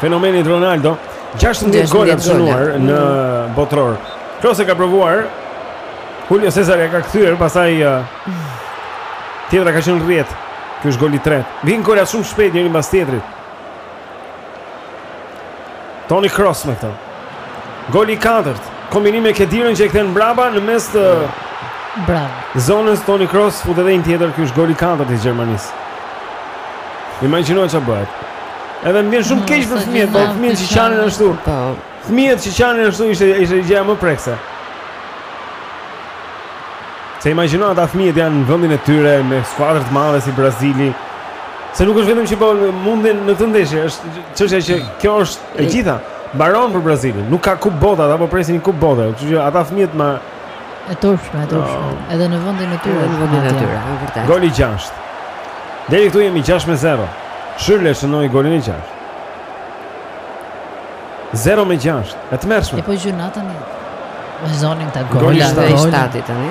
fenomenit Ronaldo, 16 gola të shënuar në mm. botëror. Klose ka provuar Julio Cesar ia ka kthyer, pastaj tjetra ka qenë në rrjetë. Ky është goli i tretë. Vijnë golat shumë shpejt njëri mbas tjetrit. Toni Kroos me këtë. Goli i katërt. Kombinim me Kedirën që e kthen mbrapa në mes të Bravo. Zonës Toni Kroos fut edhe një tjetër, ky është goli i katërt i Gjermanisë. Imagjino çfarë bëhet. Edhe më vjen shumë keq për fëmijët, po fëmijët që qanin ashtu. Po. Fëmijët që qanin ashtu ishte ishte gjëja më prekëse. Se imagjino ata fëmijët janë në vendin e tyre me skuadër të madhe si Brazili. Se nuk është vetëm që po munden në këtë ndeshje, është çështja që kjo është e gjitha. Mbaron për Brazilin, nuk ka kupë bote, ata po presin një kupë bote. Kështu që ata fëmijët më e turpshme, e turpshme, oh. edhe në vendin e tyre, në vendin e tyre, vërtet. Goli 6. Deri këtu jemi 6 me 0. Shyrle shënoi golin e 6. 0 me 6. E tmerrshme. E po gjynah të vazhdonin ata golat. Goli i shtatë tani.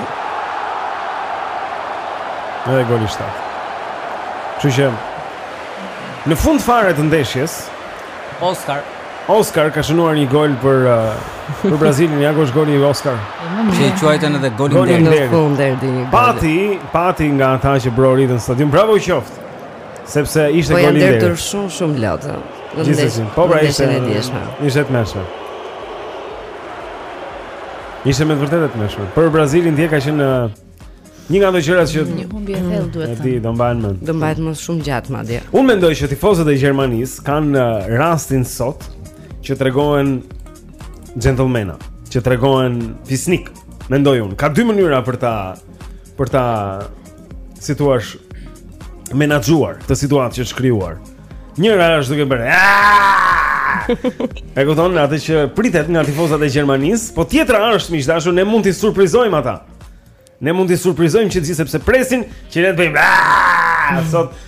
Edhe goli i shtatë. Kështu që në fund fare të ndeshjes Oscar Oscar ka shënuar një gol për uh, për Brazilin, ja ku është goli i Oscar. Që quajtën edhe golin e nderit. Pati, pati nga ata që brohoritën në stadium. Bravo u qoftë. Sepse ishte po goli i nderit. Po janë shumë shumë lotë. Gjithsesi, po pra ishte e ndjeshme. Ishte e tmerrshme. Ishte me vërtet e tmerrshme. Për Brazilin dje ka qenë një nga ato gjëra që një humbje e thellë duhet të. E di do mbahet mend. Do mbahet mend shumë gjatë madje. Unë mendoj që tifozët e Gjermanisë kanë uh, rastin sot që të tregohen xhentëlmena, që të tregohen fisnikë. Mendoj unë, ka dy mënyra për ta për ta si të thuash menaxhuar këtë situatë që është krijuar. Njëra është duke bërë. E kupton atë që pritet nga tifozat e Gjermanisë, po tjetra është miq dashur, ne mund t'i surprizojmë ata. Ne mund t'i surprizojmë që të gjithë sepse presin që ne të bëjmë. Sot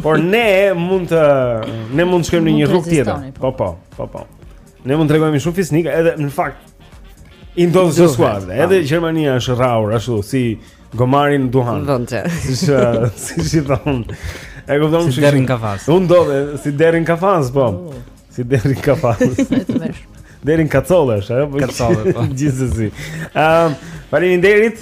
por ne mund të ne mund të shkojmë në një rrugë tjetër. Po po, po po. Ne mund të tregohemi shumë fisnikë, edhe në fakt I ndodhë së skuad Edhe Gjermania është rrahur Ashtu si gomarin në duhan Vëndë Siç Siç i thonë E kupton Si derrin kafaz Unë do dhe Si derrin kafaz Po oh. Si derrin kafaz Derrin kacollesh Kacollesh po. Gjithsesi Faleminderit.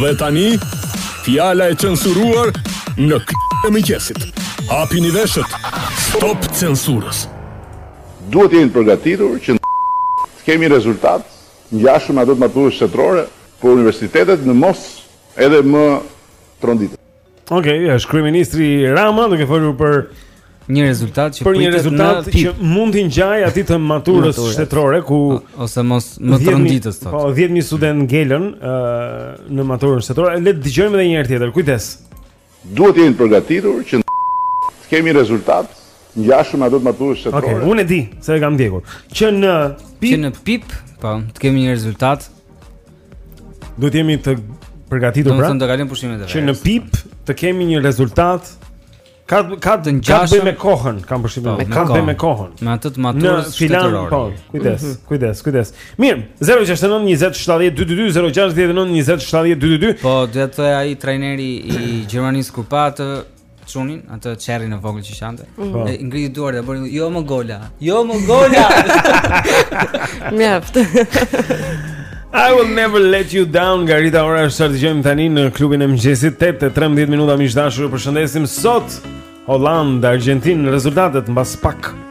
Dhe tani, fjala e censuruar në klubin e mëngjesit. Hapini veshët. Stop censurës. Duhet të jemi të përgatitur që të kemi rezultate të ngjashme me ato të maturës shtetërore për universitetet në mos edhe më tronditëse. Okej, okay, ja, është kryeministri Rama duke folur për një rezultat që për një rezultat që mund t'i ngjajë atij të maturës shtetërore ku ose mos më tronditës thotë. Po 10000 studentë ngelën në maturën shtetërore. Le të dëgjojmë edhe një herë tjetër. Kujdes. Duhet të jemi të përgatitur që të kemi rezultat Ngjashëm me ato të maturës shtetërore. Okej, okay, unë e di, se e kam ndjekur. Që në pip, që në pip, po, të kemi një rezultat. Duhet të jemi të përgatitur pra. Do të pra? thonë të kalojmë pushimet e verës. Që në pip të kemi një rezultat ka ka të ngjashëm me kohën, kam përshtypjen. Po, me ka të bëjë me kohën. Me atë të maturës shtetërore. Po, kujdes, mhm. kujdes, kujdes. Mirë, 069 20 70 222 069 20 70 222. Po, do të thoja ai trajneri i Gjermanisë kur pa atë çunin, atë çerrin e vogël që qante. Mm. Po. E ngriti duart dhe bëri jo më gola. Jo më gola. Mjaft. I will never let you down. Nga Rita Ora është ç'ka dëgjojmë tani në klubin e mëngjesit 8:13 minuta miq dashur. Ju përshëndesim sot. Holandë, Argjentinë, rezultatet mbas pak.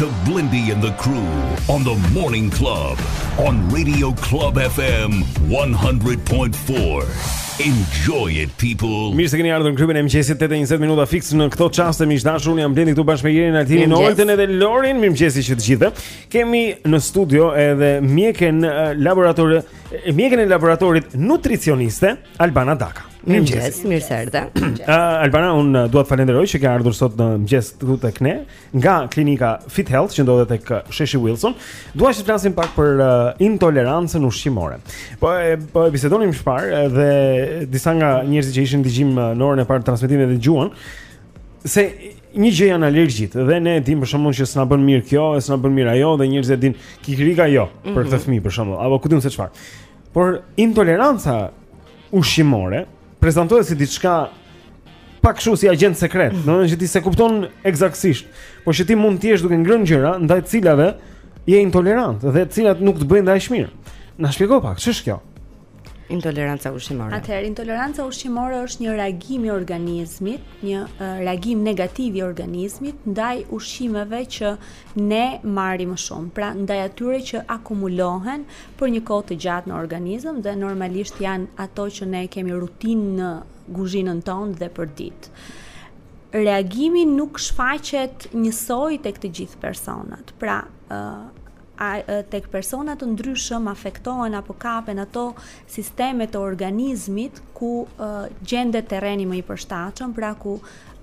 to Blendi and the crew on the Morning Club on Radio Club FM 100.4. Enjoy it people. Mirë se keni ardhur në klubin e mëngjesit 8:20 minuta fiks në këto çaste miq dashur. Unë jam Blendi këtu bashkë me Jerin Altinin, Olden edhe Lorin. Mirëmëngjes që të gjithëve. Kemi në studio edhe mjeken laboratori, mjeken e laboratorit nutricioniste Albana Daka. Mirëmëngjes, mirë se erdhe. Albana, unë uh, dua të falenderoj që ke ardhur sot në mëngjes këtu tek ne nga klinika Fit Health që ndodhet tek uh, Sheshi Wilson. Dua të flasim pak për uh, intolerancën ushqimore. Po e po e bisedonim më parë dhe disa nga njerëzit që ishin në dëgjim në orën e parë të transmetimit dhe dëgjuan se një gjë janë alergjitë dhe ne e dimë pak a shumë që s'na bën mirë kjo, e s'na bën mirë ajo dhe njerëzit e dinë kikirika jo mm -hmm. për këtë mhm. fëmijë për shembull, apo ku di unë se çfarë. Por intoleranca ushqimore prezantohet si diçka pak kështu si agent sekret, mm -hmm. domethënë që ti s'e kupton eksaktësisht, por që ti mund të jesh duke ngrënë gjëra ndaj të cilave je intolerant dhe të cilat nuk të bëjnë aq mirë. Na shpjego pak, ç'është kjo? Intoleranca ushqimore. Atëherë intoleranca ushqimore është një reagim i organizmit, një uh, reagim negativ i organizmit ndaj ushqimeve që ne marrim më shumë, pra ndaj atyre që akumulohen për një kohë të gjatë në organizëm dhe normalisht janë ato që ne kemi rutinë në kuzhinën tonë dhe për ditë. Reagimi nuk shfaqet njësoj tek të gjithë personat. Pra, uh, A tek persona të ndryshëm afektohen apo kapen ato sisteme të organizmit ku gjendet terreni më i përshtatshëm, pra ku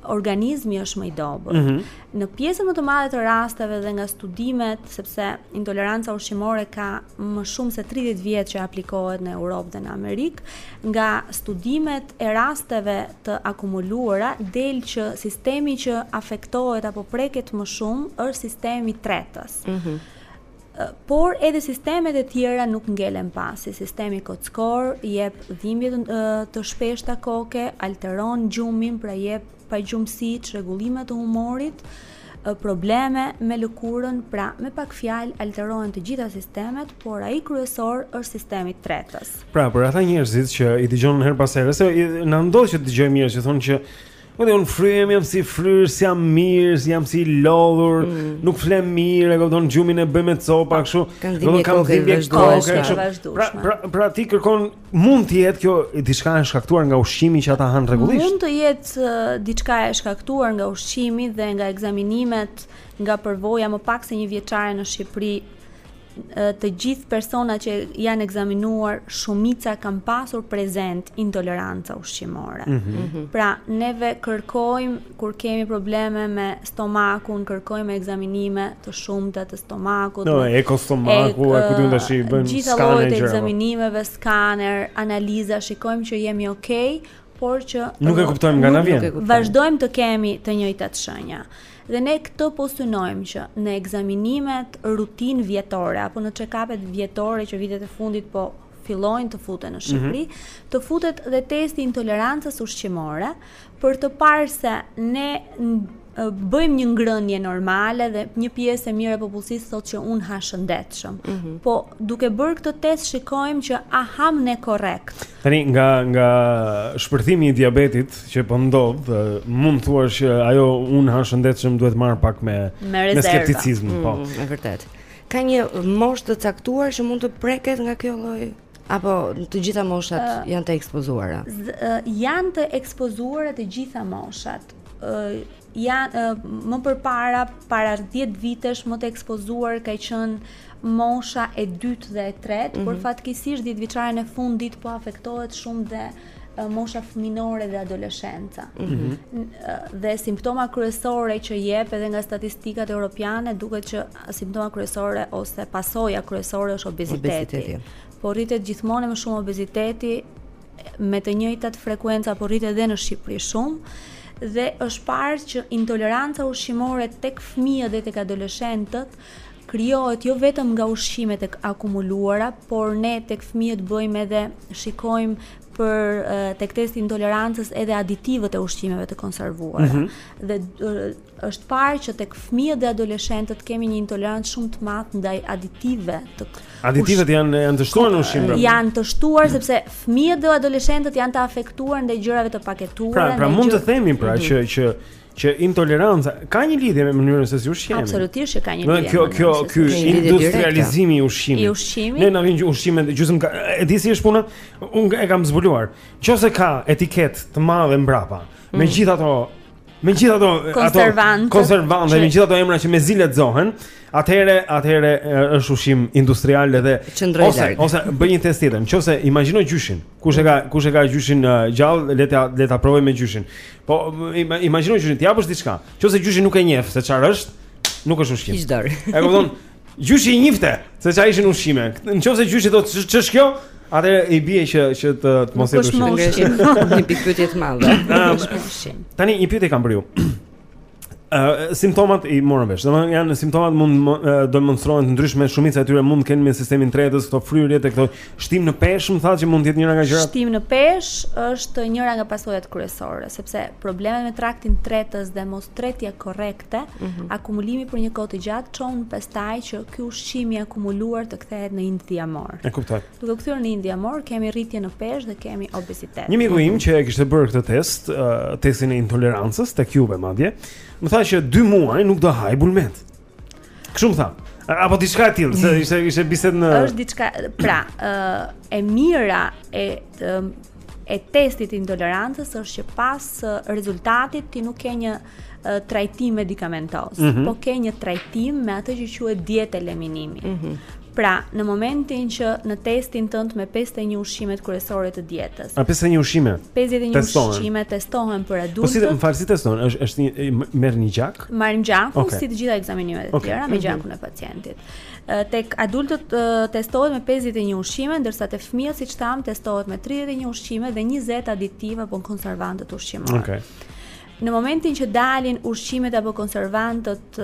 organizmi është më i dobët. Mm -hmm. Në pjesën më të madhe të rasteve dhe nga studimet, sepse intoleranca ushqimore ka më shumë se 30 vjet që aplikohet në Europë dhe në Amerikë, nga studimet e rasteve të akumuluara del që sistemi që afektohet apo preket më shumë është sistemi tretës. Mhm. Por edhe sistemet e tjera nuk ngelen pas, si sistemi kockor, jep dhimbje të, të shpeshta koke, alteron gjumin, pra jep pagjumësi, çrregullime të humorit, probleme me lëkurën, pra me pak fjalë alterohen të gjitha sistemet, por ai kryesor është sistemi tretës. Pra, për ata njerëzit që i dëgjon herë pas here, se na ndodh që dëgjojmë njerëz që thonë që Po dhe unë fryem jam si fryrë, s'jam mirë, jam si i lodhur, mm. nuk flem mirë, e kupton gjumin e bëj me copa, kështu, kam dhimbje koke, vazhdu, pra, pra, pra ti kërkon, mund të jetë kjo diçka e shkaktuar nga ushqimi që ata hanë rregullisht? Mund të jetë uh, diçka e shkaktuar nga ushqimi dhe nga ekzaminimet, nga përvoja më pak se një vjeçare në Shqipëri, Të gjithë personat që janë ekzaminuar, shumica kanë pasur prezent intoleranca ushqimore. Mm -hmm. Pra, neve kërkojmë kur kemi probleme me stomakun, kërkojmë ekzaminime të shumta të stomakut. Jo, no, eko stomaku, e, ku di unë ç'i bëjmë skaner. Gjithë llojet e ekzaminimeve, skaner, analiza, shikojmë që jemi okay, por që nuk e kuptojmë nga na vjen. Vazhdojmë të kemi të njëjtat shenja. Dhe ne këtë po synojmë që në ekzaminimet rutinë vjetore apo në check-up-et vjetore që vitet e fundit po fillojnë të futen në Shqipëri, mm -hmm. të futet dhe testi i intolerancës ushqimore për të parë se ne bëjmë një ngrënie normale dhe një pjesë e mirë e popullsisë thotë që un ha shëndetshëm. Mm -hmm. Po duke bërë këtë test shikojmë që a ham ne korrekt. Tani nga nga shpërthimi i diabetit që po ndodh, mund thuash që ajo unë ha shëndetshëm duhet marr pak me me, me skepticizëm, mm, po. Është vërtet. Ka një moshë të caktuar që mund të preket nga kjo lloj apo të gjitha moshat uh, janë të ekspozuara? Z, uh, janë të ekspozuara të gjitha moshat. Ë uh, janë më përpara para 10 vitesh më të ekspozuar ka qenë mosha e dytë dhe e tretë, mm -hmm. por mhm. fatkeqësisht 10 vjeçarin e fundit po afektohet shumë dhe mosha fëminore dhe adoleshenca. Mm -hmm. Dhe simptoma kryesore që jep edhe nga statistikat europiane duket që simptoma kryesore ose pasoja kryesore është obeziteti. obeziteti. Po rritet gjithmonë më shumë obeziteti Me të njëjtat frekuenca po rritet dhe në Shqipëri shumë dhe është parë që intoleranca ushqimore tek fëmijët dhe tek adoleshentët krijohet jo vetëm nga ushqimet e akumuluara, por ne tek fëmijët bëjmë edhe shikojmë për tek testi i intolerancës edhe aditivët e ushqimeve të konservuara. Mm -hmm. Dhe Është parë që tek fëmijët dhe adoleshentët kemi një intolerancë shumë të madhe ndaj aditivëve. Të... Aditivët janë janë të shtuar në ushqim. Pra. Janë të shtuar sepse fëmijët dhe adoleshentët janë të afektuar ndaj gjërave të paketuara. Pra, pra mund gjë... të themi pra mm -hmm. që që që intoleranca ka një lidhje me mënyrën se si ushqehemi. Absolutisht që ka një lidhje. Kjo kjo ky industrializimi i ushqimit. I ushqimit. Ne na vijnë ushqime gjysmë ka e di si është puna? Unë e kam zbuluar. Qoftë se ka etiketë të madhe mbrapa, mm. me gjithë ato Me gjithë ato konservantë, konservantë, me gjithë ato emra që mezi lexohen, atëherë, atëherë është ushqim industrial edhe ose ose bëj një test tjetër. Qoftë se imagjino gjyshin, kush e ka kush e ka gjyshin uh, gjallë, le ta le ta provojë me gjyshin. Po imagjino gjyshin, t'i japësh diçka. Qoftë se gjyshi nuk e njeh se ça është, nuk është ushqim. E kupton? Gjyshi i njifte se ça ishin ushqime. Në qoftë se gjyshi thotë ç'është kjo, atëherë i bie që që të të mos jetë ushqim. Një pikëpyetje të madhe. Ehm, tani një pyetje kam për ju. Ë simptomat i morëm vesh. Domethënë janë simptomat mund demonstrohen të ndryshme, shumica e tyre mund të kenë me sistemin tretës, këto fryrjet këto shtim në peshë, më thatë që mund të jetë njëra nga gjërat. Shtim në peshë është njëra nga pasojat kryesore, sepse problemet me traktin tretës dhe mostretja korrekte të mhm. akumulimi për një kohë të gjatë çon në pastaj që ky ushqim i akumuluar të kthehet në ind dhjamor. E kuptoj. Duke kthyer në ind dhjamor kemi rritje në peshë dhe kemi obezitet. Një miku im që e kishte bërë këtë test, uh, testin e intolerancës tek juve madje, më tha që 2 muaj nuk do hajë bulmet. Kështu më tha. Apo diçka e tillë, se ishte ishte bisedë në Është diçka, pra, ë uh, e mira e uh, e testit të intolerancës është që pas rezultatit ti nuk ke një trajtim medikamentoz, mm -hmm. po ke një trajtim me atë që quhet dietë eliminimi. Mm -hmm. Pra, në momentin që në testin tënd me 51 ushqimet kryesore të dietës. A 51 ushqime? 51 testohen. ushqime testohen për adultët. Po si më fal si testohen? Është është një merr një gjak? Marrim gjak, okay. si të gjitha ekzaminimet e tjera okay. me mhm. gjakun e pacientit tek adultët testohet me 51 ushqime, ndërsa te fëmijët siç thamë testohet me 31 ushqime dhe 20 aditiva apo konservantë ushqimorë. Okej. Okay. Në momentin që dalin ushqimet apo konservantët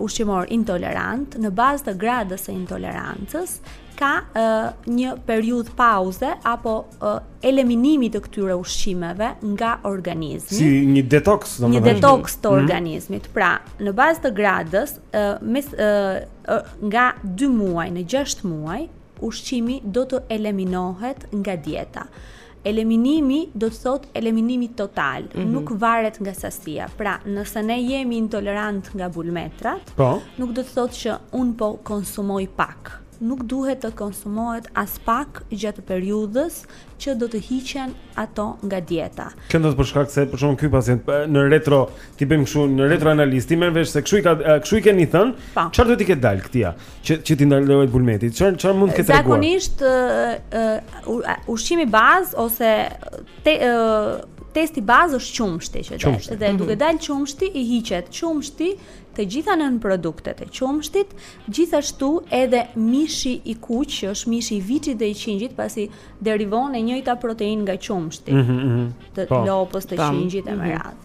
ushqimorë intolerantë, në bazë të gradës së intolerancës, ka një periudhë pauze apo eliminimi të këtyre ushqimeve nga organizmi. Si një detoks, domethënë. Një detoks të mhm. organizmit. Mm -hmm. Pra, në bazë të gradës, mes nga 2 muaj në 6 muaj, ushqimi do të eliminohet nga dieta. Eliminimi do të thotë eliminimi total, mm -hmm. nuk varet nga sasia. Pra, nëse ne jemi intolerantë nga bulmetrat, po. nuk do të thotë që unë po konsumoj pak. Nuk duhet të konsumohet aspak gjatë periudhës që do të hiqen ato nga dieta. Kjo do të përshkak se për shkakun ky pacient në retro t'i bëjmë kështu në retroanalizë, ti merr vesh se kështu i ka kështu i keni thënë, po. çfarë do t'i ketë dalë këtij? që që t'i ndalohet bulmeti. Çfarë çfarë mund të ketë treguar? Zakonisht ushqimi bazë ose te, testi bazë është qumështi që del. Dhe mhm. duke dalë qumështi i hiqet qumështi të gjitha nënproduktet e qumështit, gjithashtu edhe mishi i kuq, që është mishi i viçit dhe i qengjit, pasi derivon e njëjta proteinë nga qumështi. Mm -hmm, të po. lopës të qengjit e me mhm. radhë.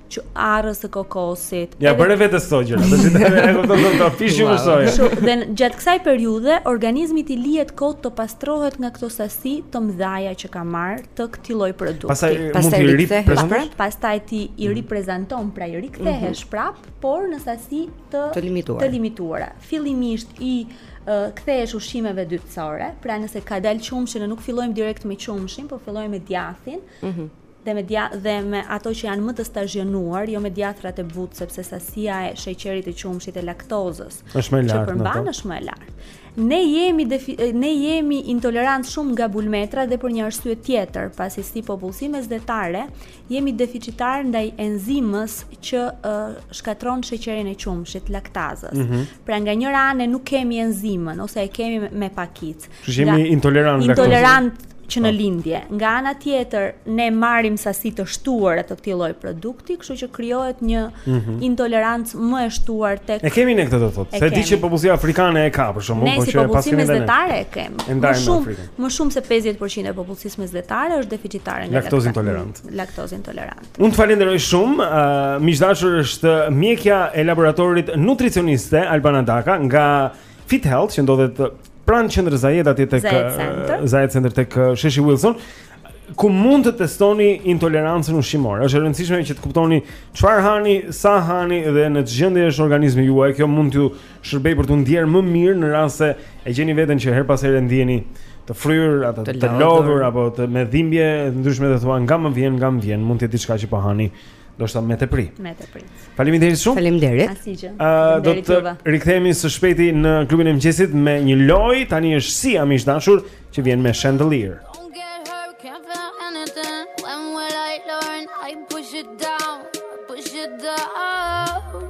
të arrës së kokosit. Ia bëre vetë këto gjëra, do të thotë ajo do të thotë fishi më soi. Dhe gjatë kësaj periudhe organizmit i lihet kohë të pastrohet nga këto sasi të mëdha që ka marrë të këtij lloj produkti. Pastaj mund të rikthehesh prapë, pastaj ti i mhm. riprezanton, pra i rikthehesh mhm. prapë, por në sasi të të limituara. Të limituara. Fillimisht i kthehesh ushqimeve dytësore, pra nëse ka dalë qumshti, ne nuk fillojmë direkt me qumshtin, por fillojmë me djathin. Mhm dhe me djathë dhe me ato që janë më të stazhionuara, jo me djathrat e butë sepse sasia e sheqerit të qumështit e laktozës që përmban është më e lartë. Ne jemi defi, ne jemi intolerant shumë nga bulmetra dhe për një arsye tjetër, pasi si popullsi mesdhetare jemi deficitar ndaj enzimës që uh, shkatërron sheqerin e qumështit, laktazës. Mm -hmm. Pra nga njëra anë nuk kemi enzimën ose e kemi me pakicë. Kështu që jemi intolerant laktozë. Intolerant që në po. lindje. Nga ana tjetër, ne marrim sasi të shtuara të këtij lloj produkti, kështu që krijohet një mm -hmm. intolerancë më e shtuar tek E kemi ne këtë do thotë. S'e di, që popullsia afrikane e ka për shkakun, po që e paskemi edhe ne. Si popullsi e kemi. Më shumë, më shumë se 50% e popullsisë mesdhetare është deficitare nga laktoz intolerant. Laktoz intolerant. Unë të falenderoj shumë, uh, miq të dashur është mjekja e laboratorit nutricioniste Albana Daka nga Fit Health që ndodhet pranë qendrës Zajet atje tek Zajet Center tek Sheshi Wilson ku mund të testoni intolerancën ushqimore. Është e rëndësishme që të kuptoni çfarë hani, sa hani dhe në ç'gjendje është organizmi juaj. Kjo mund t'ju shërbejë për t'u ndjerë më mirë në rast se e gjeni veten që herë pas here ndiheni të fryrë, apo të, të lodhur apo të me dhimbje të ndryshme që thua nga më vjen, nga më vjen, mund të jetë diçka që po hani. Do shta me të pri Me të pri Faleminderit shumë Faleminderit Asnjë uh, Do të rikthehemi së shpejti në klubin e mëngjesit me një lojë tani është Sia, miq të dashur, që vjen me Chandelier Don't get hurt can't feel anything when will I learn I push it down push it down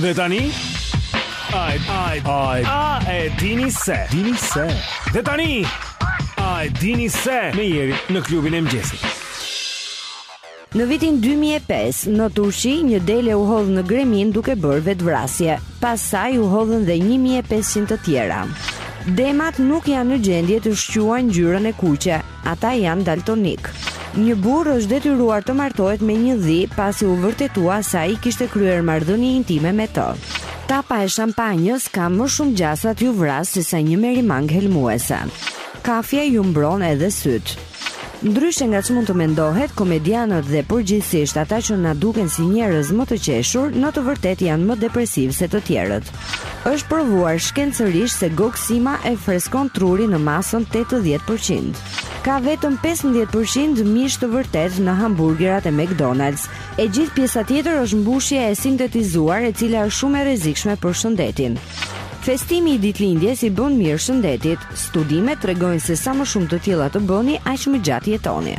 Dhe tani Ai, ai, ai, a e dini se, dini se. Dhe tani, a e dini se me Jerin në klubin e mëngjesit. Në vitin 2005, në Turqi, një dele u hodh në greminë duke bërë vetëvrasje. Pas saj u hodhën dhe 1500 të tjera. Demat nuk janë në gjendje të shquajnë ngjyrën e kuqe. Ata janë daltonikë. Një burrë është detyruar të martohet me një dhi pasi u vërtetua se ai kishte kryer marrëdhënie intime me të. Tapa e shampanjës ka më shumë gjasa t'ju vrasë sesa një merimangë helmuese. Kafja ju mbron edhe sytë. Ndryshe nga ç'mund të mendohet, komedianët dhe përgjithësisht ata që na duken si njerëz më të qeshur, në të vërtetë janë më depresivë se të tjerët. Është provuar shkencërisht se gogësima e freskon trurin në masën tetëdhjetë për qind. Ka vetëm pesëmbëdhjetë për qind mish të vërtetë në hamburgerat e McDonald's. E gjithë pjesa tjetër është mbushje e sintetizuar e cila është shumë e rrezikshme për shëndetin. Festimi i ditëlindjes i bën mirë shëndetit. Studimet tregojnë se sa më shumë të tilla të bëni, aq më gjatë jetoni.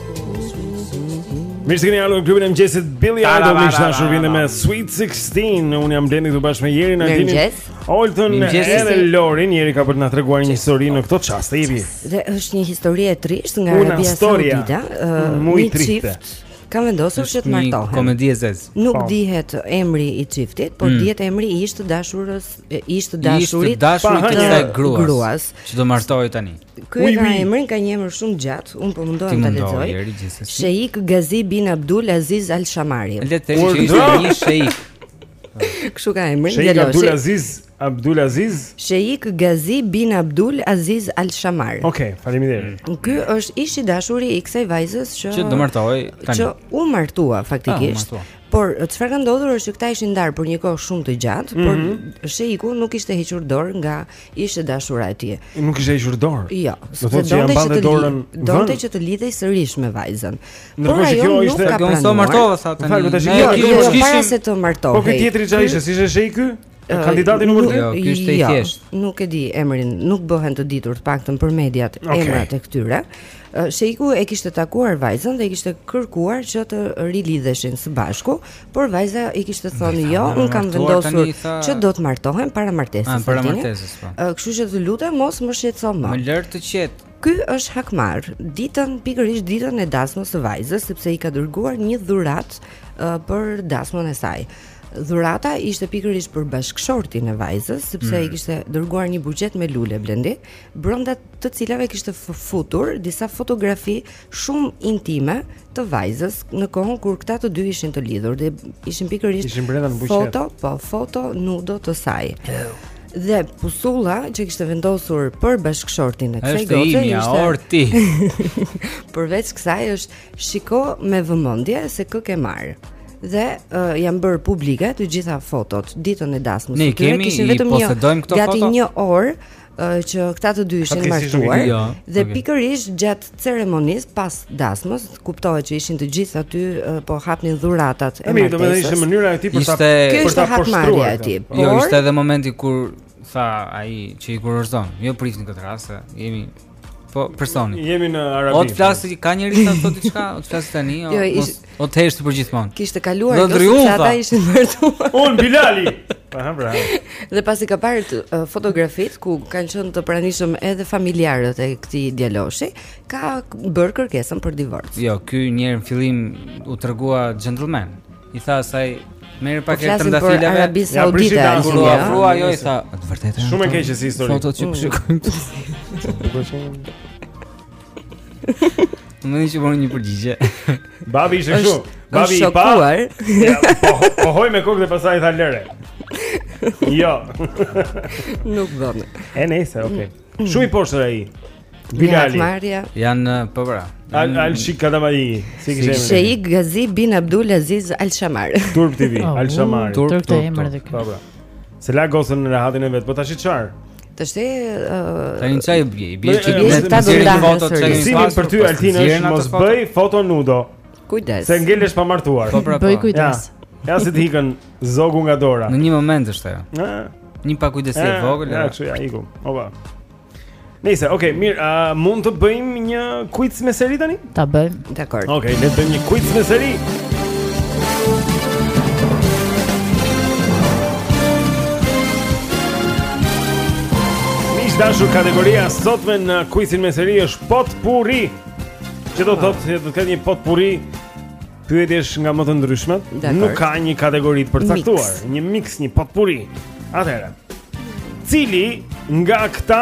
Mirë se keni ardhur në klubin e mëngjesit Billy Idol më pas ju vjen me Sweet 16. Unë jam Blendi këtu bashkë me Jerin Altinin. Oltën edhe Lorin, Jeri ka për të na treguar një histori në këto çaste Jeri. Dhe është një histori e trishtë nga Arabia Saudite, një çift ka vendosur që të martohen. Një komedi e zezë. Nuk po. dihet emri i çiftit, por mm. dihet emri i ish të dashurës, ish të dashurit, ish të dashurit të gruas. Që do martohet tani. Ky e ka emrin, ka një emër shumë gjatë. Unë po mundohem ta lexoj. Sheik Gazi bin Abdul Aziz Al Shamari. Le të themi që ishte një sheik. Kështu ka emrin, Gjeloshi. Sheik Abdul Aziz, Abdul Aziz. Sheik Gazi bin Abdul Aziz Al Shamari. Okej, okay, faleminderit. Mm. Ky është ish i dashuri i kësaj vajzës që Që do martohej tani. Që u martua faktikisht. Ah, Por çfarë ka ndodhur është që këta ishin ndarë për një kohë shumë të gjatë, mm -hmm. por mhm. Sheiku nuk kishte hequr dorë nga Ish e dashura e tij. Nuk kishte hequr dorë. Jo, do të thotë që të dorën. Donte që të lidhej sërish me vajzën. Por ajo nuk kishte pranuar. Kjo martova sa tani. Falë, do të shikoj. Jo, jo, jo, para se të martohej. Po ky tjetri çfarë ishte? Si ishte sheik ky? Kandidati numër 2? Jo, ky ishte i jo, thjeshtë. Nuk e di emrin, nuk bëhen të ditur të paktën për mediat emrat e këtyre. Sheiku e kishte takuar vajzën dhe i kishte kërkuar që të rilidheshin së bashku, Por vajza i kishte thënë jo, unë kam vendosur tha... që do të martohem para martesës. Ah, para martesës. Po. Kështu që të lutem mos më shqetëso më. Më lër të qetë. Ky është hakmarrë. Ditën pikërisht ditën e dasmës së vajzës sepse i ka dërguar një dhuratë uh, për dasmën e saj. Dhurata ishte pikërisht për bashkëshortin e vajzës sepse mm. i kishte dërguar një buqetë me lule Blendi, brenda të cilave kishte futur disa fotografi shumë intime të vajzës në kohën kur këta të dy ishin të lidhur dhe ishin pikërisht ishin brenda në buqetë. Foto, po foto nudo të saj. Dhe pusulla që kishte vendosur për bashkëshortin e kësaj goce ishte imja, orti. Përveç kësaj është shiko me vëmendje se kë ke marrë. Dhe uh, janë bërë publike të gjitha fotot ditën e dasmës. Ne kemi, i posedojmë këto foto. Gati një orë që këta të dy ishin martuar jo, dhe okay. pikërisht gjatë ceremonisë pas dasmës kuptohet që ishin të gjithë aty po hapnin dhuratat e martesës. Mirë, ishte mënyra e tij për ta për ta poshtruar aty. Po. Jo, ishte edhe momenti kur tha ai që i kurorëzon. Jo prisni këtë rast, jemi Po, personi. Jemi në Arabi. O të flasë, ka njëri të thotë diçka, o të flasë tani, o të flasë tani, O të heshtë për gjithmonë. Kishte kaluar do të thotë ata ishin martuar. Un Bilali. Aha, bra. Dhe pasi ka parë uh, fotografitë ku kanë qenë të pranishëm edhe familjarët e këtij djaloshi, ka bërë kërkesën për divorc. Jo, ky njeri në fillim u tregua gentleman. I tha asaj Merre po pak e trëndafilave Ja përshë të angurë Kur u afrua jo i tha Shumë e keqe si histori Foto që përshë kojmë Më në një bërë një përgjigje Babi ishte kështu Babi i pa po, pohoi me kokë dhe pastaj i tha lëre, Jo Nuk dhëmë E nejse,, oke okay. Mm. Shumë i poshtër e i Bilali Janë uh, përbra po Al, al shik kada ma i si si Sheik Gazi bin Abdul Aziz Al Shamar Turp TV oh, Al Shamar Turp të kem dhe kërë S'e la gocën në rahatin e vetë Po ta shi qarë Të shte Të një qaj bje Bje që bje që ta do të foto që një Zimi për ty Altin, është mos bëj foto nudo Kujdes Se ngelesh pa martuar po, pra, po. Bëj kujdes Ja, ja si të ikën zogu nga dora Në një moment është e Një pakujdesi e vogël Ja, kështu ja, iku Opa Nejse, okay, mirë, a mund të bëjmë një quiz me seri tani? Ta bëjmë. Dakord. Okej, okay, le të bëjmë një quiz me seri. Miq të dashur kategoria e sotme në kuizin me seri është potpuri Që do të thotë, do të ketë një potpuri Pyetjesh nga më të ndryshmet Nuk ka një kategori të përcaktuar Një mix, një potpuri Atëherë Cili nga këta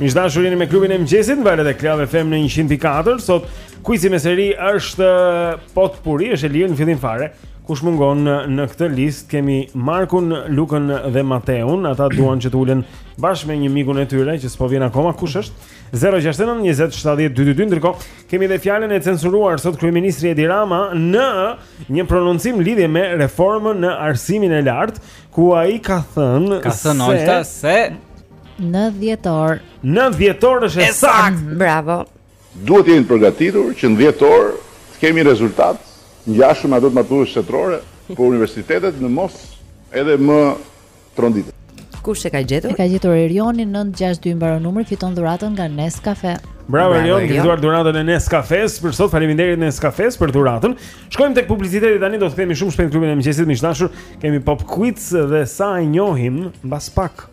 Miq të dashur jeni me klubin e mëngjesit në valët e Club FM në 104. Sot kuizi me seri është eh, potpuri, është e lirë në fillim fare. Kush mungon eh, në këtë listë kemi Markun, Lukën dhe Mateun. Ata duan që të ulen bashkë me një mikun e tyre që s'po vjen akoma. Kush është? 069 20 70 222. Ndërkohë kemi edhe fjalën e censuruar sot kryeministri Edi Rama në një prononcim në lidhje me reformën në arsimin e lartë, ku ai ka thënë Ka thënë se... Olta se Në dhjetor. Në dhjetor është e saktë. Mm, bravo. Duhet të jemi të përgatitur që në dhjetor të kemi rezultate të ngjashme me ato të maturës shtetërore për universitetet në mos edhe më tronditëse. Kush e ka gjetur? E ka gjetur Erioni 962 mbaron numri fiton dhuratën nga Nescafe. Bravo Erion, ke fituar dhuratën e Nescafes. Për sot faleminderit Nescafe për dhuratën. Shkojmë tek publiciteti tani do të kthehemi shumë shpejt te klubi i mëngjesit miq të dashur. Kemi pop quiz dhe sa e njohim mbas pak.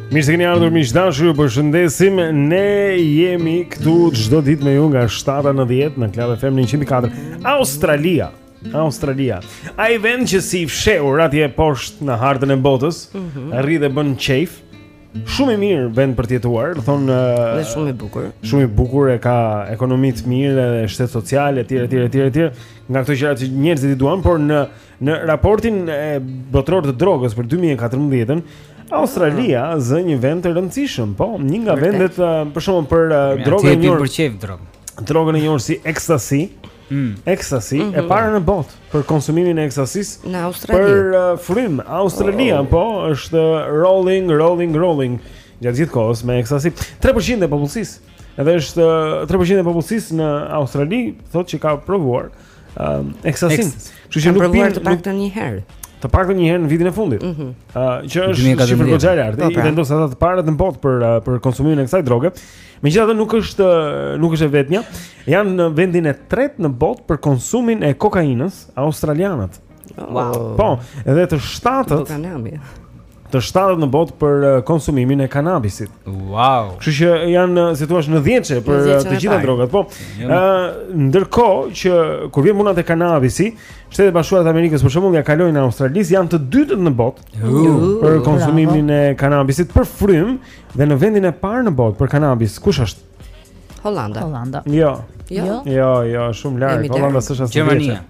Mirë se keni ardhur miq të dashur, ju përshëndesim. Ne jemi këtu çdo ditë me ju nga 7 në 10 në Club FM 104. Australia, Australia. Ai vend që si i fshehur atje poshtë në hartën e botës, mm -hmm. rri dhe bën qejf. Shumë i mirë vend për të jetuar, thonë dhe shumë i bukur. Shumë i bukur e ka ekonomi të mirë dhe shtet social etj etj etj etj. Nga këto gjëra që njerëzit i duan, por në Në raportin e botëror të drogës për 2014-ën, Australia ah. zë një vend të rëndësishëm, po, një nga vendet uh, për shkakun për uh, drogën e një për qejf drogë. Drogën e një si ecstasy. Mm. Ecstasy mm -hmm. e mhm. para në botë për konsumimin e ekstasis në Australi. Për uh, frymë, Australia, oh. po, është rolling, rolling, rolling gjatë gjithë kohës me ecstasy. 3% e popullsisë. Edhe është 3% e popullsisë në Australi thotë që ka provuar Ëm, ekstasin. Kështu që nuk pin të paktën një herë. Të paktën një herë në vitin e fundit. Ëh, mm -hmm. që është një shifër goxha e lartë. Po, pra. I vendos ata të parët në botë për për konsumimin e kësaj droge. Megjithatë nuk është nuk është e vetmja. Janë në vendin e tretë në botë për konsumin e kokainës australianët. Wow. Po, edhe të shtatët. të shtatët në botë për eh, konsumimin e kanabisit. Wow. Kështu që janë, eh, si thua, në dhjetëshe për eh, të gjitha drogat. Po. Ë, ndërkohë që kur vjen puna te kanabisi, Shtetet e Bashkuara të Amerikës për shembull ia kalojnë Australisë, janë të dytët në botë për konsumimin e kanabisit për frymë dhe në vendin e parë në botë për kanabis. Kush është? Holanda. Holanda. Jo. Jo. Jo, jo, jo shumë larg. Holanda s'është as Gjermania.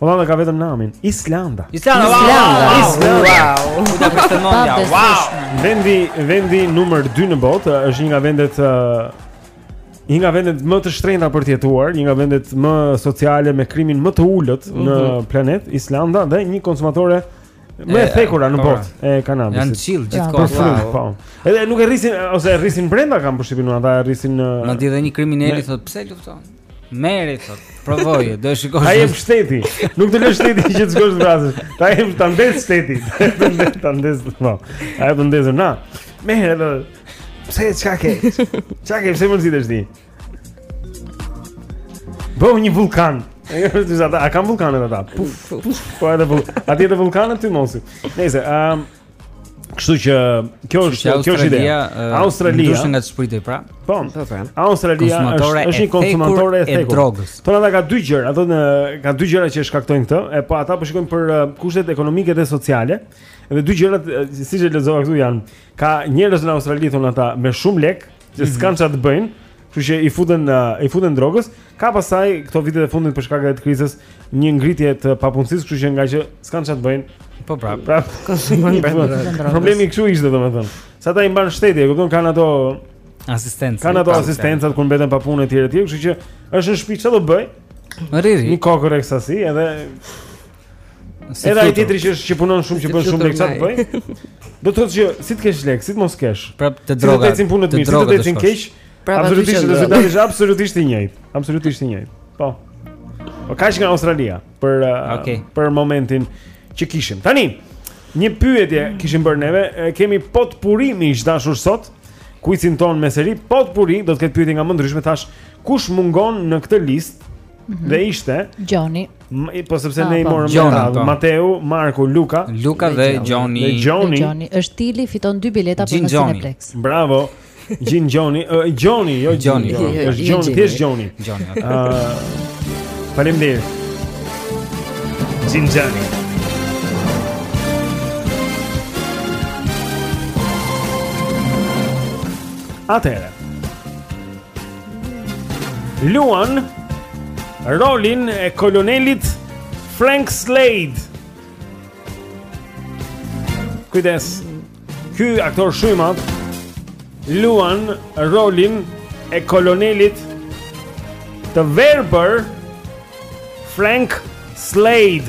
Holanda ka vetëm namin. Islanda. Islanda. Islanda. Islanda. Wow. Wow. Vendi vendi numër 2 në botë është një nga vendet një nga vendet më të shtrenjta për të jetuar, një nga vendet më sociale me krimin më të ulët mm -hmm. në mhm. planet Islanda dhe një konsumatore Më e thekur në po, botë pra. e kanabisit. Janë chill gjithë kohën. Wow. Po. Edhe nuk e rrisin ose e rrisin brenda kam përshtypjen ata e rrisin në Ma di dhe një krimineli i thotë pse lufton. Merre thotë, provoje, do e shikosh. Ai është shteti. Nuk të lë shteti që të shkosh të vrasësh. Ta jem ta ndez shteti. Ta ndez, ta ndez. Po. Ai do ndezë na. Merre edhe. Pse çka ke? Çka ke? Pse mund të zgjidhësh ti? Bën një vulkan. A kanë vullkanet ata? Puf, puf, po edhe vul. A ti edhe vullkanet ty mosi. Nëse, ëm um, Kështu që kjo është kjo është ide. Australia është nga çpriti pra. Po. po, po. Australia është është një konsumatore e thekur. Po ata kanë dy gjëra, ato në kanë dy gjëra që e shkaktojnë këtë, e po ata po shikojnë për uh, kushtet ekonomike dhe sociale. Dhe dy gjërat uh, siç e lexova këtu janë, ka njerëz në Australi thonë ata me shumë lekë që s'kanë çfarë të bëjnë, kështu që i futen i futen drogës, ka pastaj këto vitet e fundit për shkak të krizës një ngritje të papunësisë, kështu që ngaqë s'kanë çfarë të bëjnë. Po prap. Prap. Problemi këtu ishte domethënë. Se ata i mban shteti, e kupton kanë ato asistencë. Kanë ato asistenca kur mbeten pa punë etj etj, kështu që është në shtëpi çfarë do bëj? Rri, rri. Një kokërr ekstasi edhe Edhe ai tjetri që është që punon shumë që bën shumë lekë çfarë bën? Do të thotë që si të kesh lekë, si të mos kesh. Prap te droga. Të ecin punët mirë, të ecin keq. Absolutisht rezultati është absolutisht i njëjtë. Absolutisht i njëjtë. Po. Po kaq nga Australia për uh, okay. për momentin që kishim. Tani një pyetje kishim bërë neve, kemi potpuri me ish të dashur sot. Kuicin tonë me seri potpuri do të ketë pyetje nga më të ndryshmet. Kush mungon në këtë listë? Mm -hmm. Dhe ishte Gjoni Po sepse ah, ne i po. morëm Gjonin, po. Mateu, Marku, Luka Luka dhe Gjoni Dhe Gjoni është tili fiton dy bileta për në Cineplex Bravo Gjin Gjoni Gjoni, jo Gjoni jo, jo, është Gjoni, thjesht Gjoni Gjoni ah, Faleminderit Gjin Gjoni Atëherë Luan rolin e kolonelit Frank Slade Kujdes Ky aktor shumë i madh luan rolin e kolonelit të verbër Frank Slade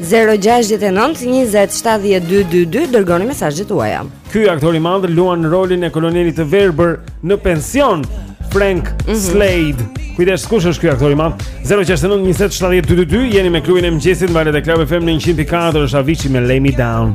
0-6-9-27-12-2 Dërgoni mesazhet tuaja Ky aktor i madh luan rolin e kolonelit të verbër në pension Frank mm -hmm. Slade Kujdes, kush është ky aktor i madhë 0-6-9-27-12-2 Jeni me klubin e mëngjesit në valët e Club FM në 104 është Avicii me Lay Me Down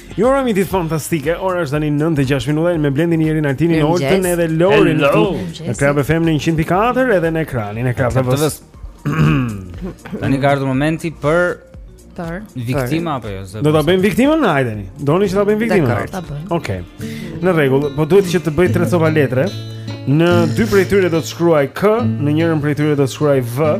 Ju urojmë një ditë fantastike. Ora është tani 9:06 minuta me Blendin Jerin Altinin Mirë Oltën mëngjes. edhe Lorin Hello. këtu Mëngjes. në Club FM në 104 edhe në ekranin e Club TV. Tani ka ardhur momenti për Për. viktima apo jo? zë- Do ta bëjmë viktimën? Hajdeni. Doni që ta bëjmë viktimën? Dakord. Ta bëjmë. Okej. Në rregull, po duhet që të bëj tre copa letre. Në dy prej tyre do të shkruaj K, në njërën prej tyre do të shkruaj V,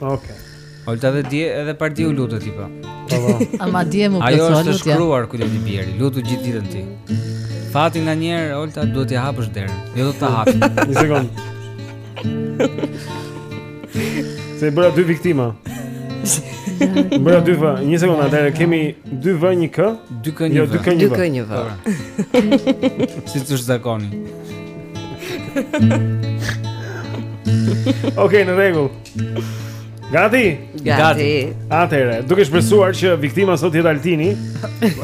Okej. Olta dhe dje edhe pardje u lute ti po. Po. po. Ama dje më plotësoi. Ajo është shkruar kujt do t'i bjeri, lutu gjithë ditën ti. Fati nganjëherë Olta duhet t'i hapësh derën. Jo do ta hap. Një sekond. Se bëra dy viktima. Bëra dy vë, një sekond atëherë kemi dy vë një kë? Dy kë një. Jo, dy kë një vë. Dy kë një. Po. Si zakonisht. Okej, në rregull. Gati? Gati. Atëherë, duke shpresuar që viktima sot të jetë Altini,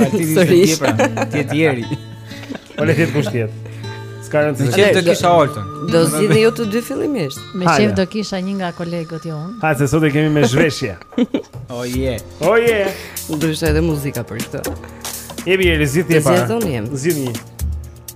Altini të tjepra, të tjeri. Po le të jetë kush të jetë. S'ka rëndësi qejf do kisha Oltën Do zgjidhni ju të dy fillimisht Me qejf do kisha një nga kolegët jo unë Ha, se sot e kemi me zhveshje Oh yeah oh yeah Ndryshe edhe muzika për këtë Jepi, Jeri, zgjidhe një e para Zgjidhe një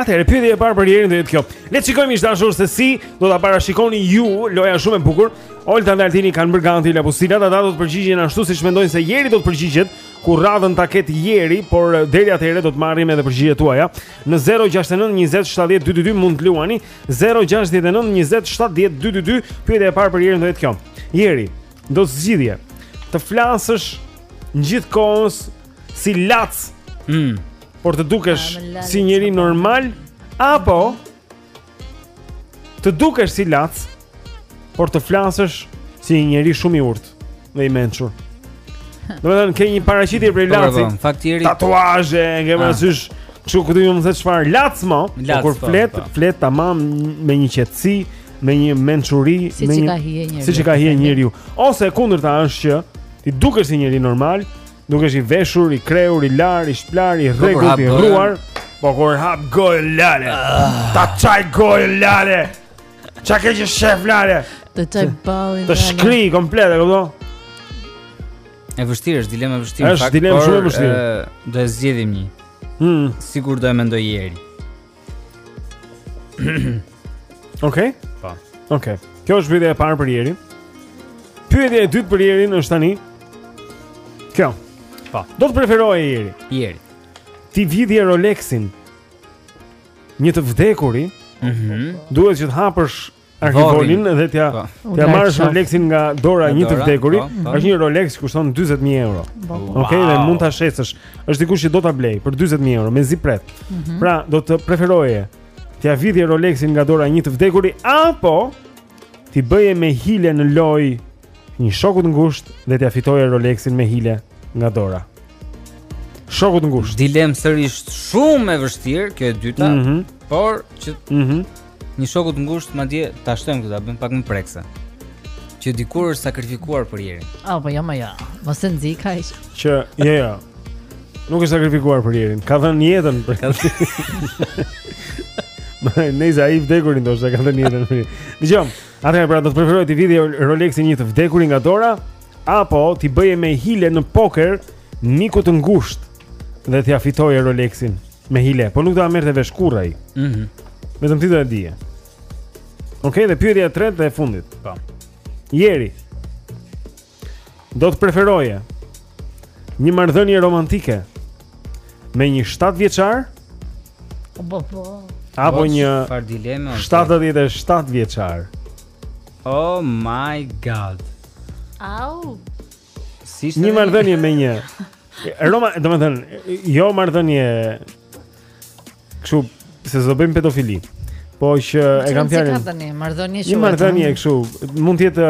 Atëherë pyetja e parë për Jerin do jetë kjo. Le të shikojmë miq të dashur se si do ta parashikoni ju loja shumë e bukur. Olta dhe Altini kanë bërë gati lapustilat, ata do të përgjigjen ashtu siç mendojnë se Jeri do të përgjigjet, kur radhën ta ketë Jeri, por deri atëherë do të marrim edhe përgjigjet tuaja. Në 069 20 70 222 mund të luani 069 20 70 222. Pyetja e parë për Jerin do jetë kjo. Jeri, do të zgjidhje të flasësh gjithkohës si lac. Mm. Por të dukesh ah, si njeri normal apo të dukesh si lac, por të flasësh si një njeri shumë i urtë dhe i mençur. Domethënë ke një paraqitje për po, lacin. Po, Faktieri tatuazhe, ke më ah. sysh çu ku domethënë çfarë lac më, po kur po, flet, flet tamam me një qetësi, me një mençuri, me një siç e ka hije njeriu. Ose kundërta është që ti dukesh si njeri normal, Dukesh i veshur, i krehur, i larë, i shplarë, i rregullt, i rruar. Po kur hap gojën lale. Ah. Ta çaj gojën lale. Ça ke që shef lale? Të çaj ballin. Të shkri komplet, e kupton? E vështirë, është dilemë e vështirë. Është dilemë shumë e vështirë. Do e zgjedhim një. Hmm. Si do e mendojë Jeri. Okej? Po. Okej. Kjo është pyetja e parë për Jerin. Pyetja e dytë për Jerin është tani. Kjo. Po. Do të preferoje Jeri? Jeri. T'i vidhje Rolexin një të vdekuri, mm -hmm. duhet që të hapësh Arkivolin dhe t'ia po. t'ia marrësh Rolexin nga dora një të vdekuri. Po, po. Është një Rolex që kushton 40000 euro. Okej, dhe mund ta shesësh. Është dikush që do ta blejë për 40000 euro mezi pret. Mhm. Pra, do të preferoje t'ia vidhje Rolexin nga dora një të vdekuri apo t'i bëje me hile në lojë një shoku të ngushtë dhe t'ia fitoje Rolexin me hile nga dora. Shoku të ngushtë. Dilemë sërish shumë e vështirë kjo e dyta, mm -hmm. por që mm -hmm. një shoku të ngushtë madje ta shtojmë këtu ta bëjmë pak më prekëse. Që dikur është sakrifikuar për Jerin. Ah, po jo më ja. Mos e nxi kaq. Që jo jo. Nuk është sakrifikuar për Jerin. Ka dhënë jetën për. Ka dhënë. Më nejse ai i vdekuri ndoshta ka dhënë jetën. Dëgjomë. Atëherë pra do të preferoje t'i vidhje Rolexin një të vdekuri nga dora apo t'i bëje me hile në poker mikut të ngushtë dhe t'ia fitoje Rolexin me hile, po nuk do ta merrte vesh kurrë ai. Mhm. Mm Vetëm ti do e dije. Okej, okay, dhe pyetja e tretë dhe e fundit. Po. Jeri. Do të preferoje një marrëdhënie romantike me një 7 vjeçar? Po po. Apo një 77 vjeçar? Oh my god. Au. Si ishte? Një marrëdhënie me një. Roma, domethënë, jo marrëdhënie Kështu se s'do bëjmë pedofili. Po që e kam fjalën. Çfarë tani? Marrëdhënie shumë. Një marrëdhënie kështu, mund të jetë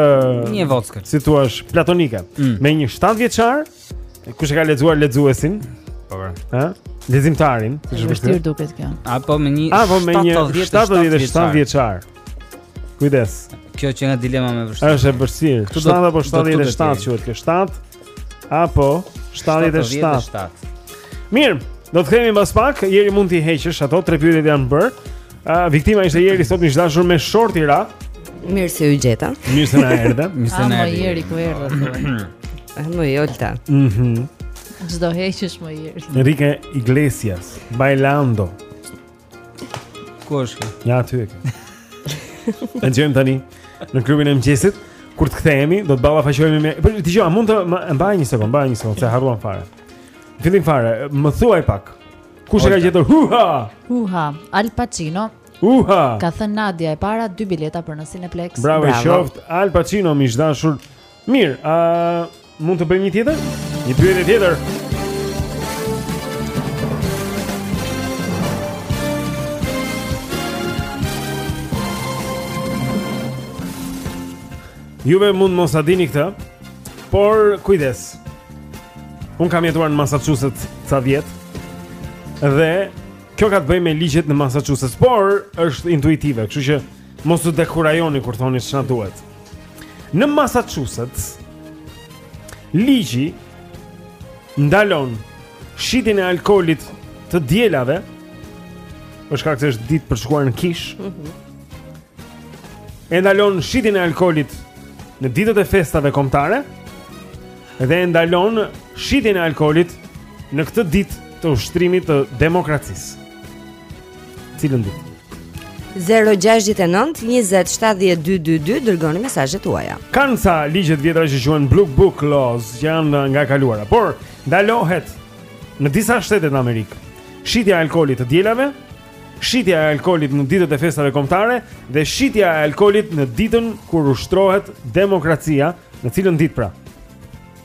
si të thuash, platonike. Mm. Me një 7 vjeçar, kush e ka lexuar Lexuesin? Po bra. Po. Ë? Leximtarin, siç është. Vështirë duket kjo. Apo me një 77 vjeçar. Kujdes. Kjo që nga dilema më vështirë. Është e vështirë. Këtu do të apo 77 quhet kjo 7. apo 77. Mirë, do të kthehemi mbas pak, ieri mund t'i heqësh ato tre pyetjet janë bërë. Uh, viktima ishte ieri sot miq të dashur me short i ra. Mirë se u gjeta. Mirë se na erdhe. Mirë se na erdhe. Ai ieri ku erdhe. Ai më jolta. Mhm. Ç'do heqësh më ieri. Enrique Iglesias, Bailando. Ku është? Ja aty e ke. Dëgjojmë tani në klubin e mëngjesit. Kur të kthehemi, do të ballafaqohemi me. Po dëgjo, mund të mbaj një sekond, mbaj një sekond, se harruam fare. Filmin fare, më thuaj pak. Kush e ka gjetur? Huha! Huha, Al Pacino. Huha! Ka thënë Nadia e para dy bileta për në Cineplex. Bravo, Bravo. Rroftë Al Pacino, miq të dashur. Mirë, a uh, Mund të bëjmë një tjetër? Një pyetje tjetër. Juve mund mos ta dini këtë, por kujdes. Unë kam jetuar në Massachusetts ca vjet. Dhe kjo ka të bëjë me ligjet në Massachusetts, por është intuitive, kështu që Mos u dekurajoni kur thoni ç'na duhet. Në Massachusetts ligji ndalon shitjen e alkoolit të dielave për shkak se është ditë për të shkuar në kishë. Mm -hmm. E ndalon shitjen e alkoolit në ditët e festave kombëtare dhe e ndalon shitjen e alkoolit në këtë ditë të ushtrimit të demokracisë. Cilën ditë? 069 20 70 222 dërgoni mesazhet tuaja. Kanë ca ligje të vjetra që quhen Blue Book Laws, që janë nga e kaluara, por ndalohet në disa shtete në Amerikë. Shitja e alkoolit të dielave, shitja e alkoolit në ditët e festave kombëtare dhe shitja e alkoolit në ditën kur ushtrohet demokracia, në cilën ditë pra?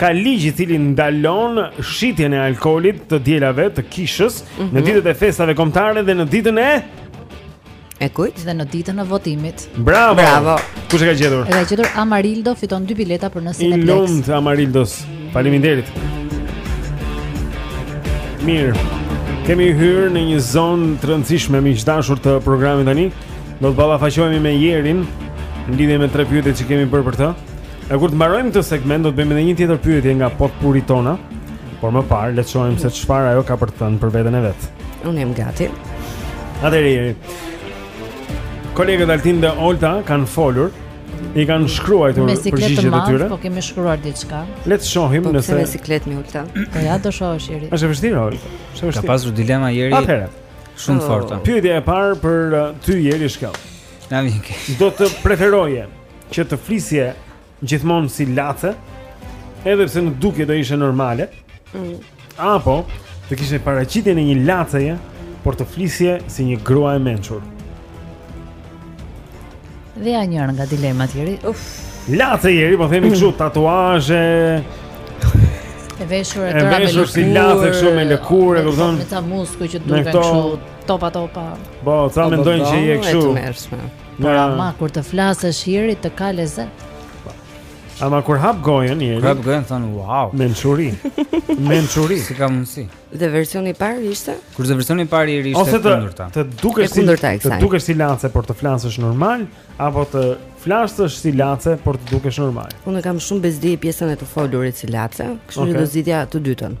Ka ligj i cili ndalon shitjen e alkoolit të dielave të kishës mm -hmm. në ditët e festave kombëtare dhe në ditën e E kujt? Dhe në ditën e votimit. Bravo. Bravo. Kush e ka gjetur? E ka gjetur Amarildo, fiton dy bileta për në Cineplex. I lumtë Amarildos. Faleminderit. Mirë. Kemi hyrë në një zonë të rëndësishme miq të dashur të programit tani. Do të ballafaqohemi me Jerin në lidhje me tre pyetjet që kemi bërë për të. E kur të mbarojmë këtë segment do të bëjmë edhe një tjetër pyetje nga potpuri tona. Por më parë le të shohim se çfarë ajo ka për të thënë për veten e vet. Unë jam gati. Atëherë Jeri. Kolegët Altin dhe Olta kanë folur. I kanë shkruar këtu përgjigjet e tyre. Po kemi shkruar diçka. Le të shohim po, nëse me siklet me Olta. Po ja do shohësh Jeri. Është vështirë Olta. Është vështirë. Ka pasur dilema Jeri. Atëherë. Shumë oh. fortë. Pyetja e parë për uh, ty Jeri është kjo. Na vjen. Do të preferoje që të flisje gjithmonë si lace, edhe pse në dukje do ishe normale, mm. apo të kishe paraqitjen e një laceje, por të flisje si një grua e mençur. Dhe ja njëra nga dilemat Jeri. Uf. Lace Jeri, po themi këshu, mm. tatuazhe... E veshur e tëra me lëkurë... E veshur si lace këshu me lëkurë, e këzon... Me ata muskuj që duken këshu, topa topa... Po, ca mendojnë që je këshu... Por ama kur të flasësh Jeri të ka lezet. Ama kur hap gojën Jeri. Hap gojën thon wow. Mençuri. Mençuri. Si ka mundsi? Dhe versioni i parë ishte? Kur dhe versioni i parë Jeri ishte e kundërta. Ose të të dukesh si të dukesh si lace por të flasësh normal apo të flasësh si lace por të dukesh normal. Unë kam shumë bezdi pjesën e të folurit si lace, kështu që do zgjidhja të dytën.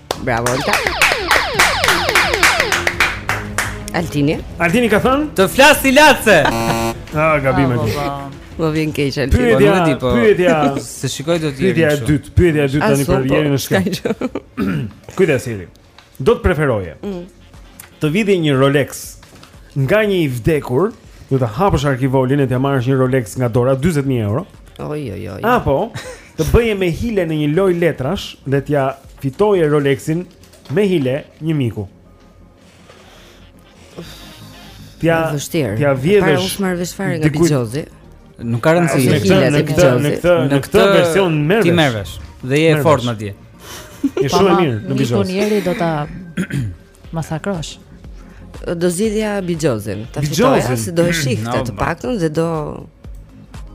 Bravo Olta. Altini. Altini ka thënë? Të flas si lace. Ah, gabim aty. Më vjen keq Altini. Pyetja, po, po. pyetja. Se shikoj do të jetë. Pyetja e dytë, pyetja e dytë tani për Jerin është kjo. Kujdes Jeri. Do të preferoje mm. të vidhje një Rolex nga një i vdekur, do ta hapësh arkivolin e t'ja marrësh një Rolex nga dora 40000 euro. Oj oj oj. Apo të bëje me hile në një lojë letrash dhe t'ja fitoje Rolexin me hile një miku. T'ja t'ja vjedhësh. S'para marr vesh fare nga bixhozi. Nuk ka rëndësi. Në këtë në këtë në këtë në këtë version merresh. Ti merresh dhe je e fortë madje. Je shumë mirë në bixhoz. Ti njërin do ta masakrosh. Do zgjidhja bixhozin. Ta fitoja se do e shihte të paktën dhe do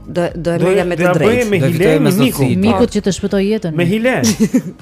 do do e merrja me të drejtë. Do e bëje me hile me mikun. Mikut që të shpëtoi jetën. Me hile.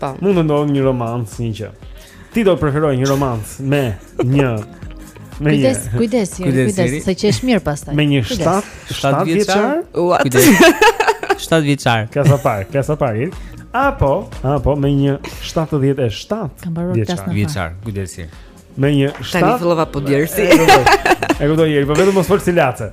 Po. Mund të ndodhë një romancë, një gjë. Ti do preferoje një romancë me një me një. Kujdes, kujdes, kujdes, kujdes se qesh mirë pastaj. Me një 7, 7 vjeçar. Kujdes. 7 vjeçar. Ka sa parë, ka sa parë. Apo, apo me një 77. Kam mbaruar tas në vjeçar. Kujdes. Me një 7. Tani fillova po djersi. E kuptoj, po vetëm mos fol si lace.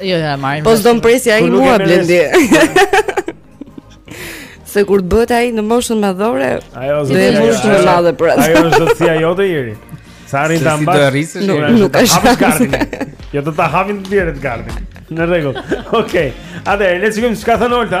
Jo, ja, marrim. Po s'do më presi ai mua Blendi. Se kur të bëhet ai në moshën madhore, ajo do të jetë shumë e madhe për atë. Ajo është zotësia jote Jeri. Sa arrin ta mbash? Do rrisësh Jeri. Nuk e ke hapë kartën. Jo do ta hapin të tjerët kartën. Në rregull. Okej. Atëherë, le të shikojmë çka thotë Olta.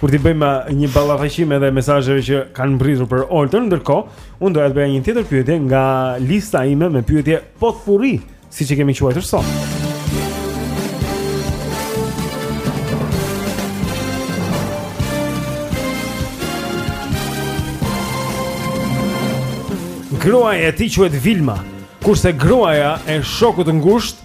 Kur t'i bëjmë një ballafaqim edhe mesazheve që kanë mbërritur për Oltën, ndërkohë unë doja të bëja një tjetër pyetje nga lista ime me pyetje potpurri, siç e kemi quajtur sot. Gruaja e tij quhet Vilma, kurse gruaja e shokut të ngushtë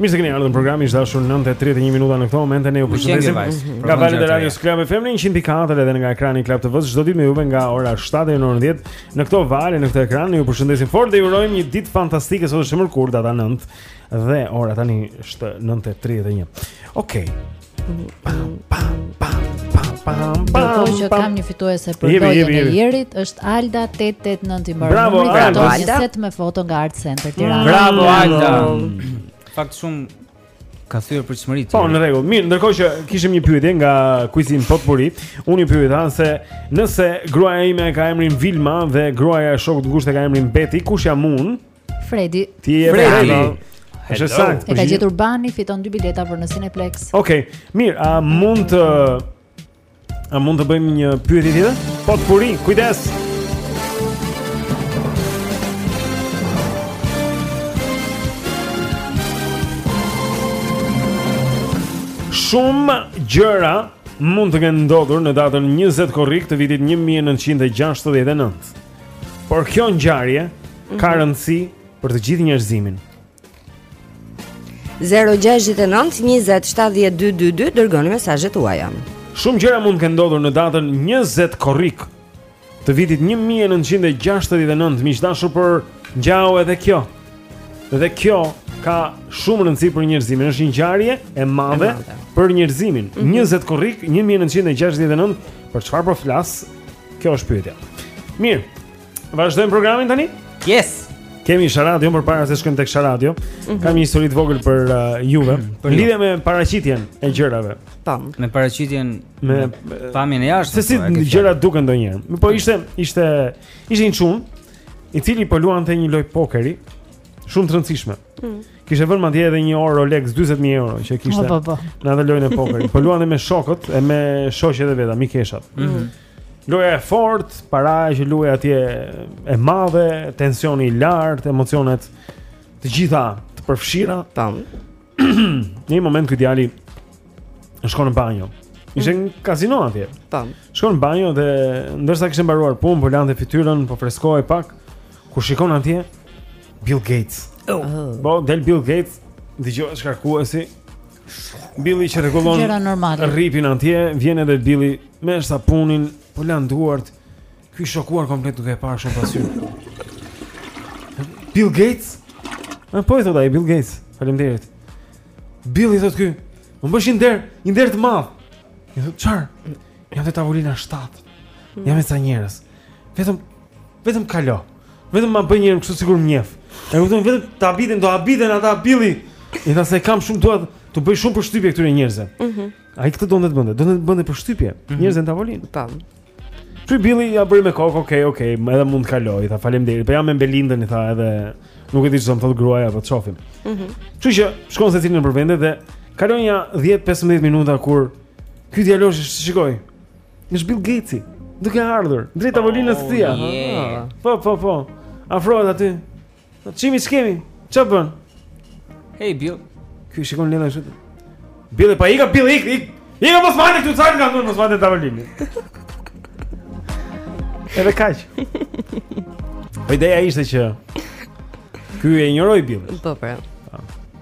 Mirë se keni ardhur në program, miq të dashur 9:31 minuta në këto momente ne ju përshëndesim nga valët e radios Club FM në 100.4 edhe nga ekrani i Club TV-së çdo ditë me juve nga ora 7 deri në orën 10 në këto valë në këtë ekran ne ju përshëndesim fort dhe ju urojmë një ditë fantastike sot është e mërkurë data 9 dhe ora tani është 9:31. Okej. Okay. Pam pam pam pam pam pam. Do të thotë kam një fituese për lojën e Jerit, është Alda 889 i mbaron. Bravo Alda, një set me foto nga Art Center Tirana. Bravo Alda. Fakt shumë ka thyer për çmëri. Po, në rregull. Mirë, ndërkohë që kishim një pyetje nga kuizi Potpuri, unë ju pyeta se nëse gruaja ime ka emrin Vilma dhe gruaja e shokut të ngushtë e ka emrin Beti, kush jam unë? Fredi. Ti je Fredi. Është e saktë. E ka gjetur Bani, fiton dy bileta për në Cineplex. Okej. Okay. Mirë, a mund të a mund të bëjmë një pyetje tjetër? Potpuri, kujdes. Shumë gjëra mund të kenë ndodhur në datën 20 korrik të vitit 1969. Por kjo ngjarje mhm. ka rëndësi për të gjithë njerëzimin. 0692070222 dërgoni mesazhet tuaja. Shumë gjëra mund të kenë ndodhur në datën 20 korrik të vitit 1969, miq të dashur por ngjau edhe kjo. Dhe kjo ka shumë rëndësi për njerëzimin. Është një ngjarje e madhe për njerëzimin. 20 mhm. korrik 1969, për çfarë po flas? Kjo është pyetja. Mirë. Vazhdojmë programin tani? Yes. Kemi Sharadio përpara se shkojmë tek Sharadio. Mm -hmm. Kam një histori të vogël për uh, juve. Mm -hmm. Lidhje me paraqitjen e gjërave. Tam. Me paraqitjen me, me pamjen e jashtme. Se si po, gjërat duken ndonjëherë. Po, po ishte ishte ishte një çun i cili po luante një lojë pokeri shumë të rëndësishme. Mm -hmm. Kishte vënë madje edhe një orë Rolex 40000 euro që kishte. Po, po, po. Në atë lojën e pokerit. Po luante me shokët e me shoqet e veta, mikeshat. Mm -hmm. Loja e fortë, paraja që luhej atje e madhe, tensioni i lartë, emocionet të gjitha të përfshira tam. në një moment ky djali shkon në banjo. Ishte në kazino atje. Tam. Shkon në banjo dhe ndërsa kishte mbaruar punë, po lante fytyrën, po freskohej pak. Kur shikon atje Bill Gates. Oh. Po del Bill Gates, dëgjohet shkarkuesi. Billy që rregullon gjëra normale. Rripin atje, vjen edhe Billy me sapunin, po lan duart. Ky i shokuar komplet duke e parë shumë i pasur. Bill Gates? A, po i thotë ai Bill Gates. Faleminderit. Bill i thotë ky, "Më bën një nder, një nder të madh." I thotë, "Çfarë?" Jam te tavolina 7. Jam me ca njerëz. Vetëm Vetëm kalo. Vetëm ma bëj njëherë kështu sikur më njeh. E kupton vetëm të habiten do habiten ata Billy. I thotë se kam shumë dua të bëj shumë përshtypje këtyre njerëzve. Mhm. Mm Ai këtë donte të bënte, donte të bënte përshtypje mm -hmm. njerëzve në tavolinë. Tam. Po. Ky Billy ia bëri me kokë, okay, okay, edhe mund të kaloj, i tha faleminderit. Po jam me Belindën, i tha edhe nuk e di çfarë thotë gruaja, po shohim. Mhm. Mm Kështu që shkon secili nëpër vende dhe kalon ja 10-15 minuta kur ky djaloshi ikoi Mish Bill Gatesi, duke ardhur drejt oh, tavolinës së tij. Po, po, po. Afrohet aty. Po çimi ç'kemi? Ç'a bën? Hey Bill. Ky shikon lëndën kështu. Bill pa ik, Bill ik, ik. Ik mos vani këtu çfarë kanë mos vani tavolinën. Edhe kaq. Po ideja ishte që ky e injoroi Bill. Po, po.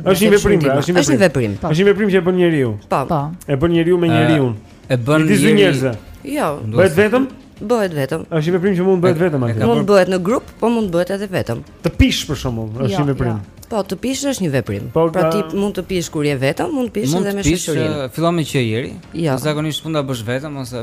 Është një veprim, pra, është një veprim. Është një veprim. Po. Është një veprim që e bën njeriu. Po. po. E bën njeriu me njeriu. E bën dy njerëz. Jo. Bëhet vetëm? Bëhet vetëm. Është një veprim që mund të bëhet vetëm aty. Mund të bëhet në grup, po mund të bëhet edhe vetëm. Të pish për shembull, është jo, një veprim. Jo. Po, të pish është një veprim. Po, pra ti mund të pish kur je vetëm, mund të pish edhe me shoqërinë. Mund të pish, fillon me qejeri. Jo. Zakonisht mund ta bësh vetëm ose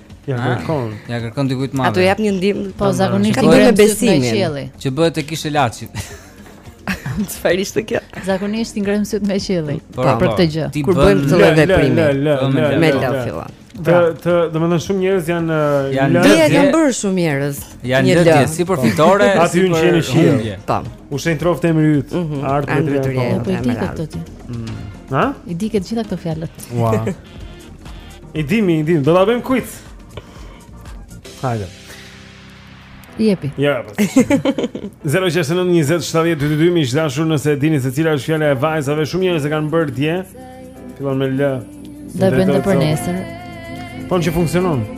Ia kërkon. Ia kërkon dikujt madh. Ato jap një ndihmë, po zakonisht i bën me besimin. Që bëhet te kisha e Laçit. Çfarë ishte kjo? Zakonisht i ngremë sytë nga qielli. Po për këtë gjë. Kur bëjmë këtë lloj veprimi. Me L fillon. Të të domethënë shumë njerëz janë janë lë. E kanë bërë shumë njerëz. Janë lutur si për fitore, si për rënë shiu. Tam. U shenjtëroftë emri yt. Mhm. Ardhtë mbretëria. Po i di këto ti. Mm. Ha? I di ti të gjitha këto fjalët. Ua. I dimi, i dimi, do ta bëjmë quiz. Hajde. Jepi. Ja. 0692070222 miq të dashur, nëse e dini se cila është fjala e vajzave, shumë njerëz e kanë bërë dje. Fillon me L. Do e bëjmë për nesër. Po që funksionon.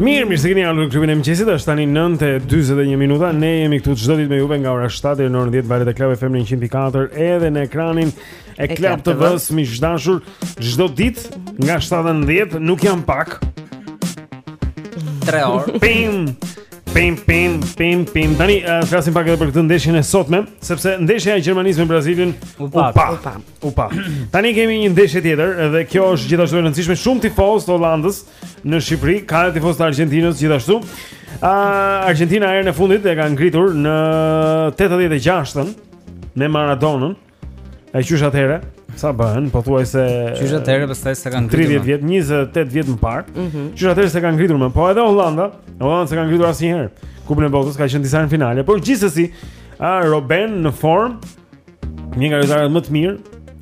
Mirë, mirë se kini ardhur në klubin e mëngjesit. Është tani 9:41 minuta. Ne jemi këtu çdo ditë me juve nga ora 7 deri në orën 10 valët e Club FM 100.4 edhe në ekranin e Club TV-s miq të dashur çdo ditë nga 7 deri në 10, nuk janë pak. 3 orë. Pim. Pim pim pim pim. Tani uh, flasim pak edhe për këtë ndeshjen e sotme, sepse ndeshja e Gjermanisë me Brazilin u pa. U pa. U pa. Tani kemi një ndeshje tjetër, edhe kjo është gjithashtu e rëndësishme. Shumë tifozë të Holandës në Shqipëri, ka edhe tifozë të Argjentinës gjithashtu. A uh, Argjentina herën e fundit e ka ngritur në 86-ën me Maradonën. Ai qysh atëherë, sa bëhen, pothuajse Qysh atëherë pastaj s'e kanë ngritur. 30 vjet, 28 vjet më parë. Mm -hmm. Qysh atëherë s'e kanë ngritur më, po edhe Holanda, Holanda s'e ka ngritur asnjëherë. Kupën e botës ka qenë disa herë në finale, por gjithsesi, a Robben në formë, një nga lojtarët më të mirë,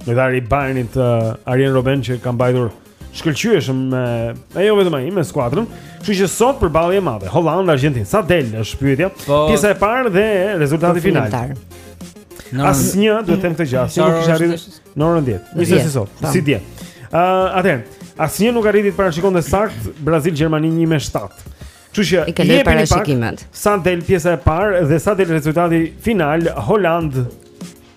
lojtari i Bayernit, uh, Arjen Robben që ka mbajtur shkëlqyeshëm edhe jo vetëm ai, gjithë skuadrën. Kështu që sot përballje e madhe, Holandë Argjentinë. Sa del është pyetja? Po, Pjesa e parë dhe rezultati po, final. Asnjë duhet të them këtë gjë, asnjë ndeshja nis në orën 10. Nis si sot, po. si dje. Ë, uh, atëherë, asnjë nuk arriti të parashikonte saktë Brazil Gjermani 1-7. Kështu që jepini parashikimet. Sa del pjesa e parë dhe sa del rezultati final Holanda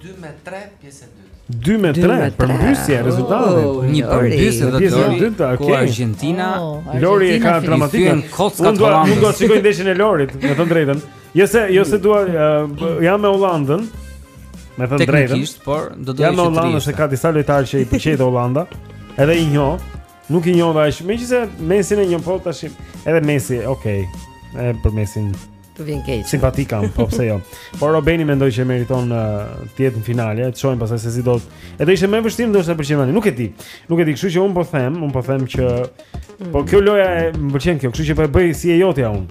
2 me 3 pjesë e dytë. 2 me 3 përmbysje rezultati. Oh, një përmbysje do të thotë Argjentina. Oh, Lori e ka dramatike. Unë dua unë dua të shikoj ndeshjen e Lorit, me thënë të drejtën. Jo se jo se dua jam me Holandën. Me thënë të drejtën. Teknikisht, por do të thotë jam me Holandën se ka disa lojtarë që i pëlqej te Holanda. Edhe i njoh. Nuk i njoh, dhe, megjithëse Messi-n e njoh, po ta them. Edhe Messi, okay. Edhe për Messi-n të vjen keq. Simpatik kam, po pse jo. Por Robeni mendoj që meriton uh, të jetë në finale, të shohim pastaj se si do. Edhe do ishte më e vështirë ndoshta për Gjermaninë, nuk e di. Nuk e di, kështu që un po them, un po them që po kjo loja më pëlqen kjo, kështu që po e bëj si e jotja un.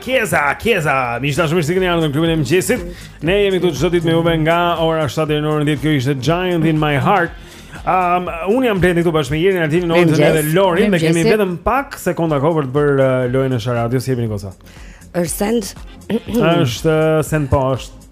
Kiesza, Kiesza, miq të dashur mirë se keni ardhur në klubin e mëngjesit Ne jemi këtu çdo ditë me juve nga ora 7 deri në orën 10 Kjo ishte Giant in my heart um, Unë jam Blendi këtu bashkë me Jerinën Martinin Norën dhe Lorin Ne kemi vetëm pak sekonda kohë për të bërë uh, lojën e sharadës Jepini koha Është send Është, uh, send po është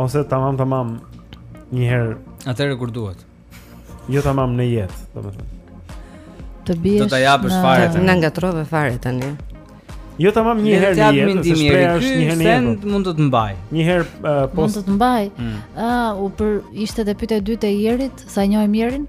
Ose tamam tamam një herë atëherë kur duhet. Jo tamam në jetë, domethënë. Të biesh. Do ta japësh fare tani. Na ngatërrove fare tani. Jo tamam një herë në jetë, se shprehja është një herë në jetë. mund të të mbaj. Një herë uh, po. Mund të të mbaj. Ëh, mm. uh, u për ishte te pyetja e dytë e Erit, sa e njohim Erin?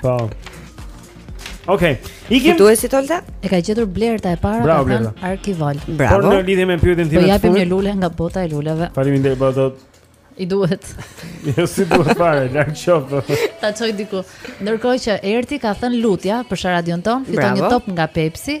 Po. Okej. Okay. Ikim. Fituesit Olta? E ka gjetur Blerta e para Bravo, ka thënë Arkivol. Bravo. Por në lidhje me pyetjen time. Po japim një lule nga bota e luleve. Faleminderit për ato. S'i duhet. Jo s'i duhet fare, larg qoftë. Ta çoj diku. Ndërkohë që Erti ka thënë lutja për sharadën tonë, fiton një top nga Pepsi,